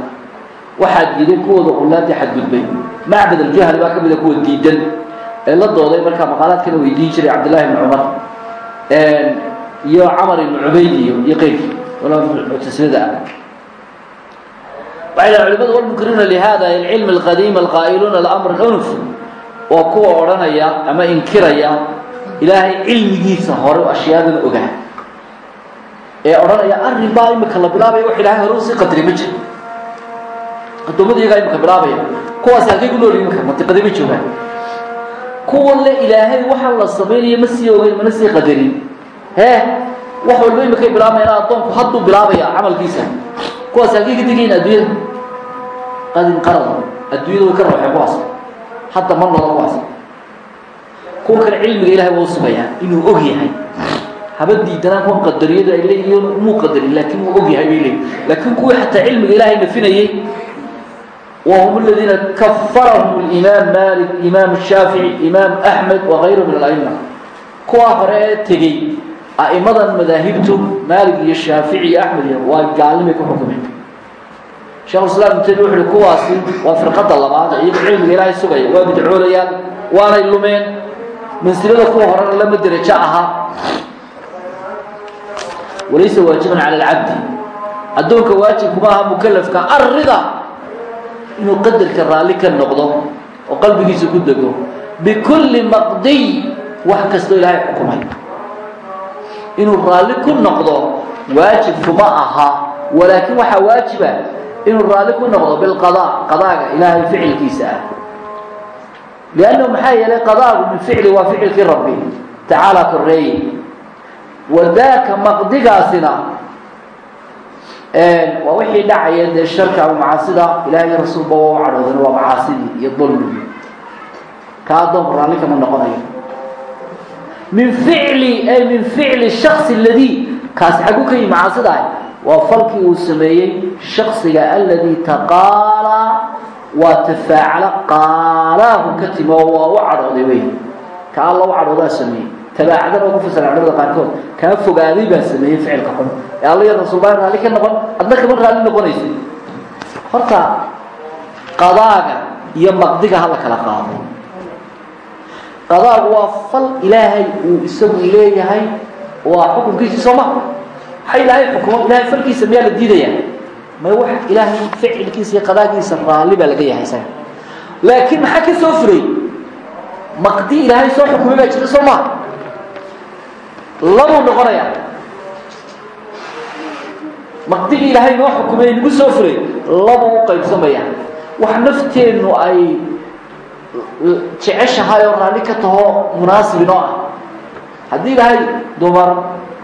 Waxaa diiday kuwooda qulaadii xadgudbay. Macbad aljahli baa ka mid a kuwa diidan. Ee la dooday markaa maqaalaadkana weydiin jiray cabdillahi bni cumar iyo camar ibni cubayd iyo iyo qeyrkii wala muctasilada ah waxay dhahan culimadu walmunkiriina lihada alcilm alqadiim alqaa'iluuna alamr unuf waa kuwa odhanaya ama inkiraya ilaahay cilmigiisa hore ashyaadan ogaa ee odhanaya arrin imika la bilaabaya wax ilahay hore u sii qadri ma jiro addoommada iyagaa imika bilaabaya kuwaasi halkay ku nool imika mantiqadii ma joogaan. Kuwa le ilaahay waxaa la samaynaya ma sii ogeyn mana sii qadarin hee wax walba imikay bilaabayaan addoonku hadduu bilaabaya camalkiisa kuwaas halkay ka tegayin adduunyada qadin qarada adduunyada way ka rooxeen kuwaas hadda mar noda kuwaas kuwa kale cilmiga ilahay waa u sugayaa inuu og yahay haba diidanaan kuwan qadariyadu ay leeyihiin umuu qadarin laakiin wuu og yahay bay leeyihin laakiin kuwii xataa cilmiga ilaahay nafinayey وهم الذين كفرهم الإمام مالك إمام الشافعي إمام أحمد وغيره من الأئمة كوا aimadan madaahibtu maalig iyo shaafici iyo axmed iyo waa gaalnimay ku xukumeen sheekhuislaam ibn taymiya wuxu uhi kuwaasi waa firqada labaad iyagu cilmiga ilaahay sugaya waa bidcoolayaan waanay lumeen mansilada kuwa horena lama derajo ahaa. Walaysa waajiban cala alcabdi addoonka waajibkuma aha mukalafka arrida inuu qadarka raalli ka noqdo oo qalbigiisa ku dego. Bikulli maqdiy wax kastoo ilaahay xukumay inuu raalli ku noqdo waajibkuma aha walaakin waxaa waajiba inuu raalli ku noqdo bilqadaa qadaaga ilaahay ficilkiisa ah. Liannahu maxaa yeelay qadaagu min waa ficilkii rabbi tacaala koreeye wadaaka maqdigaasina waa wixii dhacaya dee sharka ama macaasida ilaahay rasuulba waa u cadhoodan waa macaasidii iyo dulmigii ka addoonku raalli kama noqonayo min ficli ay min ficli shaksi aladii kaasi xagu ka macaasida ah? Waa falkii uu sameeyey shaksiga aladii taqaalaa waa tafaacala qaalaahu ka timi waa u cadhooday wey ka alla u cadhoodaa sameeyey. Tabaacadan oo ku fasira culimada qaarkood. Kaa fogaaday baa sameeyey ficilka xun. Ee alla iyo rasuul baa raalli ka noqon adna kama raalli noqonaysa horta qadaaga iyo maqdiga hala kala qaado qadaagu waa fal ilaahay uu isagu leeyahay. Waa xukunkiisi soo ma waxa ilaahay xukumo ilahay falkiisa miyaa la diidaya may wax ilaahay ficilkiisa iyo qadaagiisa raalli baa laga yahay isaga. Laakiin maxaa ka soo furay? Maqdi ilaahay soo xukumay baa jira soo maa labuu noqonaya maqdigii ilaahay noo xukumay nagu soo furay. Labuu u qaybsamaya wax nafteennu ay jeceshahay oo raalli ka taho munaasib inoo ah. Haddii ilaahay dumar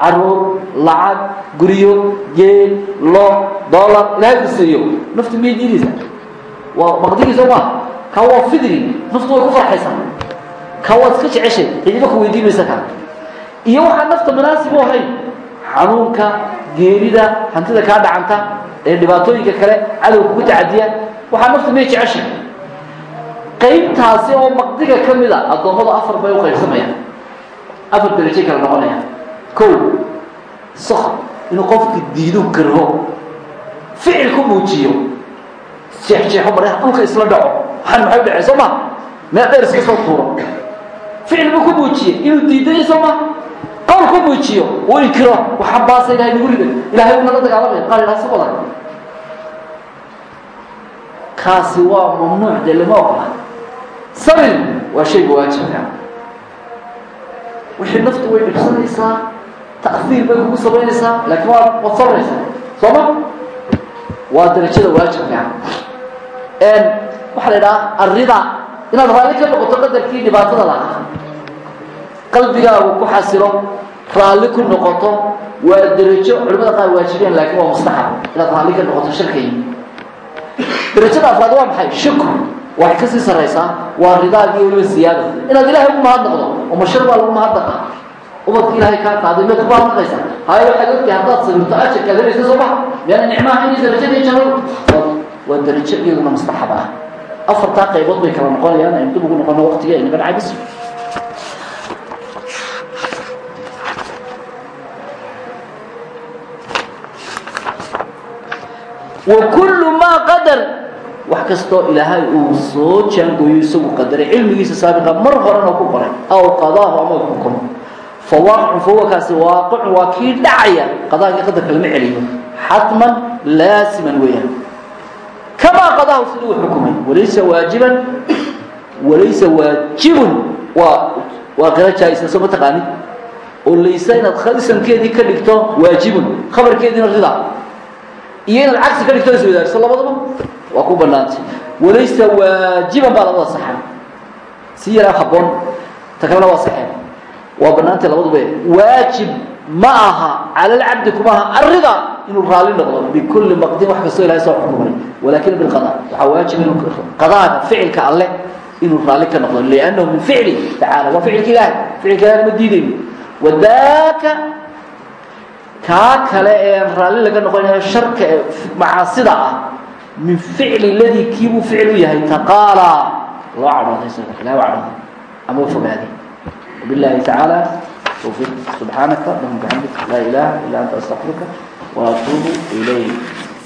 carruur lacag guryo geel lo dollar ilaahay ku siiyo naftu miyay diidaysa waa maqdigii soo maa ka waa fidri naftu way ku farxaysaa. Ka waad iska jeceshay? Cidiba ku weydiinaysa ka. Iyo waxaa nafta munaasib u ahayn. Xanuunka geerida hantida kaa dhacanta ee dhibaatooyinka kale cadowga kugu tacadiya waxaa nafta miyay jeceshay qaybtaasi oo maqdiga ka mid a addoommadu afar bay u qaybsamayaan. Afar derajay kala noqonayaan. Kow sok inuu qofki diido garho ficil ku muujiyo jeexjeexo mare dhulka isla dhaco. Waxaan maxay dhacay soo ma? Meel dheer iska soo tuuro. Ficil buu ku muujiyey inuu diiday soo ma? Qowl ku muujiyo uu inkiro waxaa baasa ilahay nagu riday. Ilahay uuna la dagaalamaya qaal ilaha si badan kaasi waa mamnuuc dee lama ogola sabir waa shayga waajibka wixii naftu way dhibsanaysaa ta'hiir bay kugu samaynaysaa laakiin waa waad sabraysaa soo ma waa darajada waajibka waxaa la idhaha arrida inaad raalli ka noqoto qadarkii dhibaatada lahaa qalbigaagu ku xasilo raalli ku noqoto waa derajo culimada qaar waajibeen laakiin waa mustaxab inaad raalli ka noqoto shirkay derajada afraad waa maxay shukr waxay ka sii sarraysaa waa ridaag iyo weliba siyaada inaad ilahay ugu mahadnaqdo umashar baa lagu mahadnaqa ubadka ilahay kaa qaaday maad ku mahadnaqaysa hayo waxaad ogtahay haddaad sabirto ajarkaad helaysa soo baxa lianna nicmaha inay darajada jahado waa darajo iyaduna maslaxada ah. Afartaa qaybood bay kala noqonayaan aynu dib ugu noqono waqtiga aynaban cabis wa kullu maa qadar wax kastoo ilaahay uu soo jaangooyo isagu qadaray cilmigiisa saabiqa mar horena ku qoray aw qadaahu ama xukumo fahuwa kaasi waaqicun waa kii dhacaya qadaagii qadarka lama celiyo xatman laasiman weeyaan. Kamaa qadaahu siduu xukumay. Walaysa waajiban walaysa waajibun. Waa waa qira jaayisa soo ma taqaanid oo laysa inaad khalisankeedii ka dhigto waajibun. Khabarkeediina rida iyo inaad cagsi ka dhigto iswadaagso labadaba waa ku banaantay walaysa waajiban baa labada saxan. Si yaraa haboon ta kalena waa saxeen waa banaantay labaduba waajib ma aha cala alcabdi kuma aha arida inuu raalli noqdo. Bikulli maqdin wax kastoo ilahay soo xukumay walakin bilqada waxaa waajib inuu qadaaga ficilka alleh inuu raalli ka noqdo. Liannahu min ficli. Tacaala waa ficilka ilaahay. Ficilka ilahay ma diidayno wadaaka kaa kale ee raalli laga noqonayo sharka ee macaasida ah min ficli ladii kiibuu ficil u yahay taqaalaa loo cadhooday ilahay waa cadhooday. Ama u fogaaday tacaala tawfiiq. Subxaanaka allahuma bixamdik laa ilaha illa anta astaqfiruka waatuubu ilayk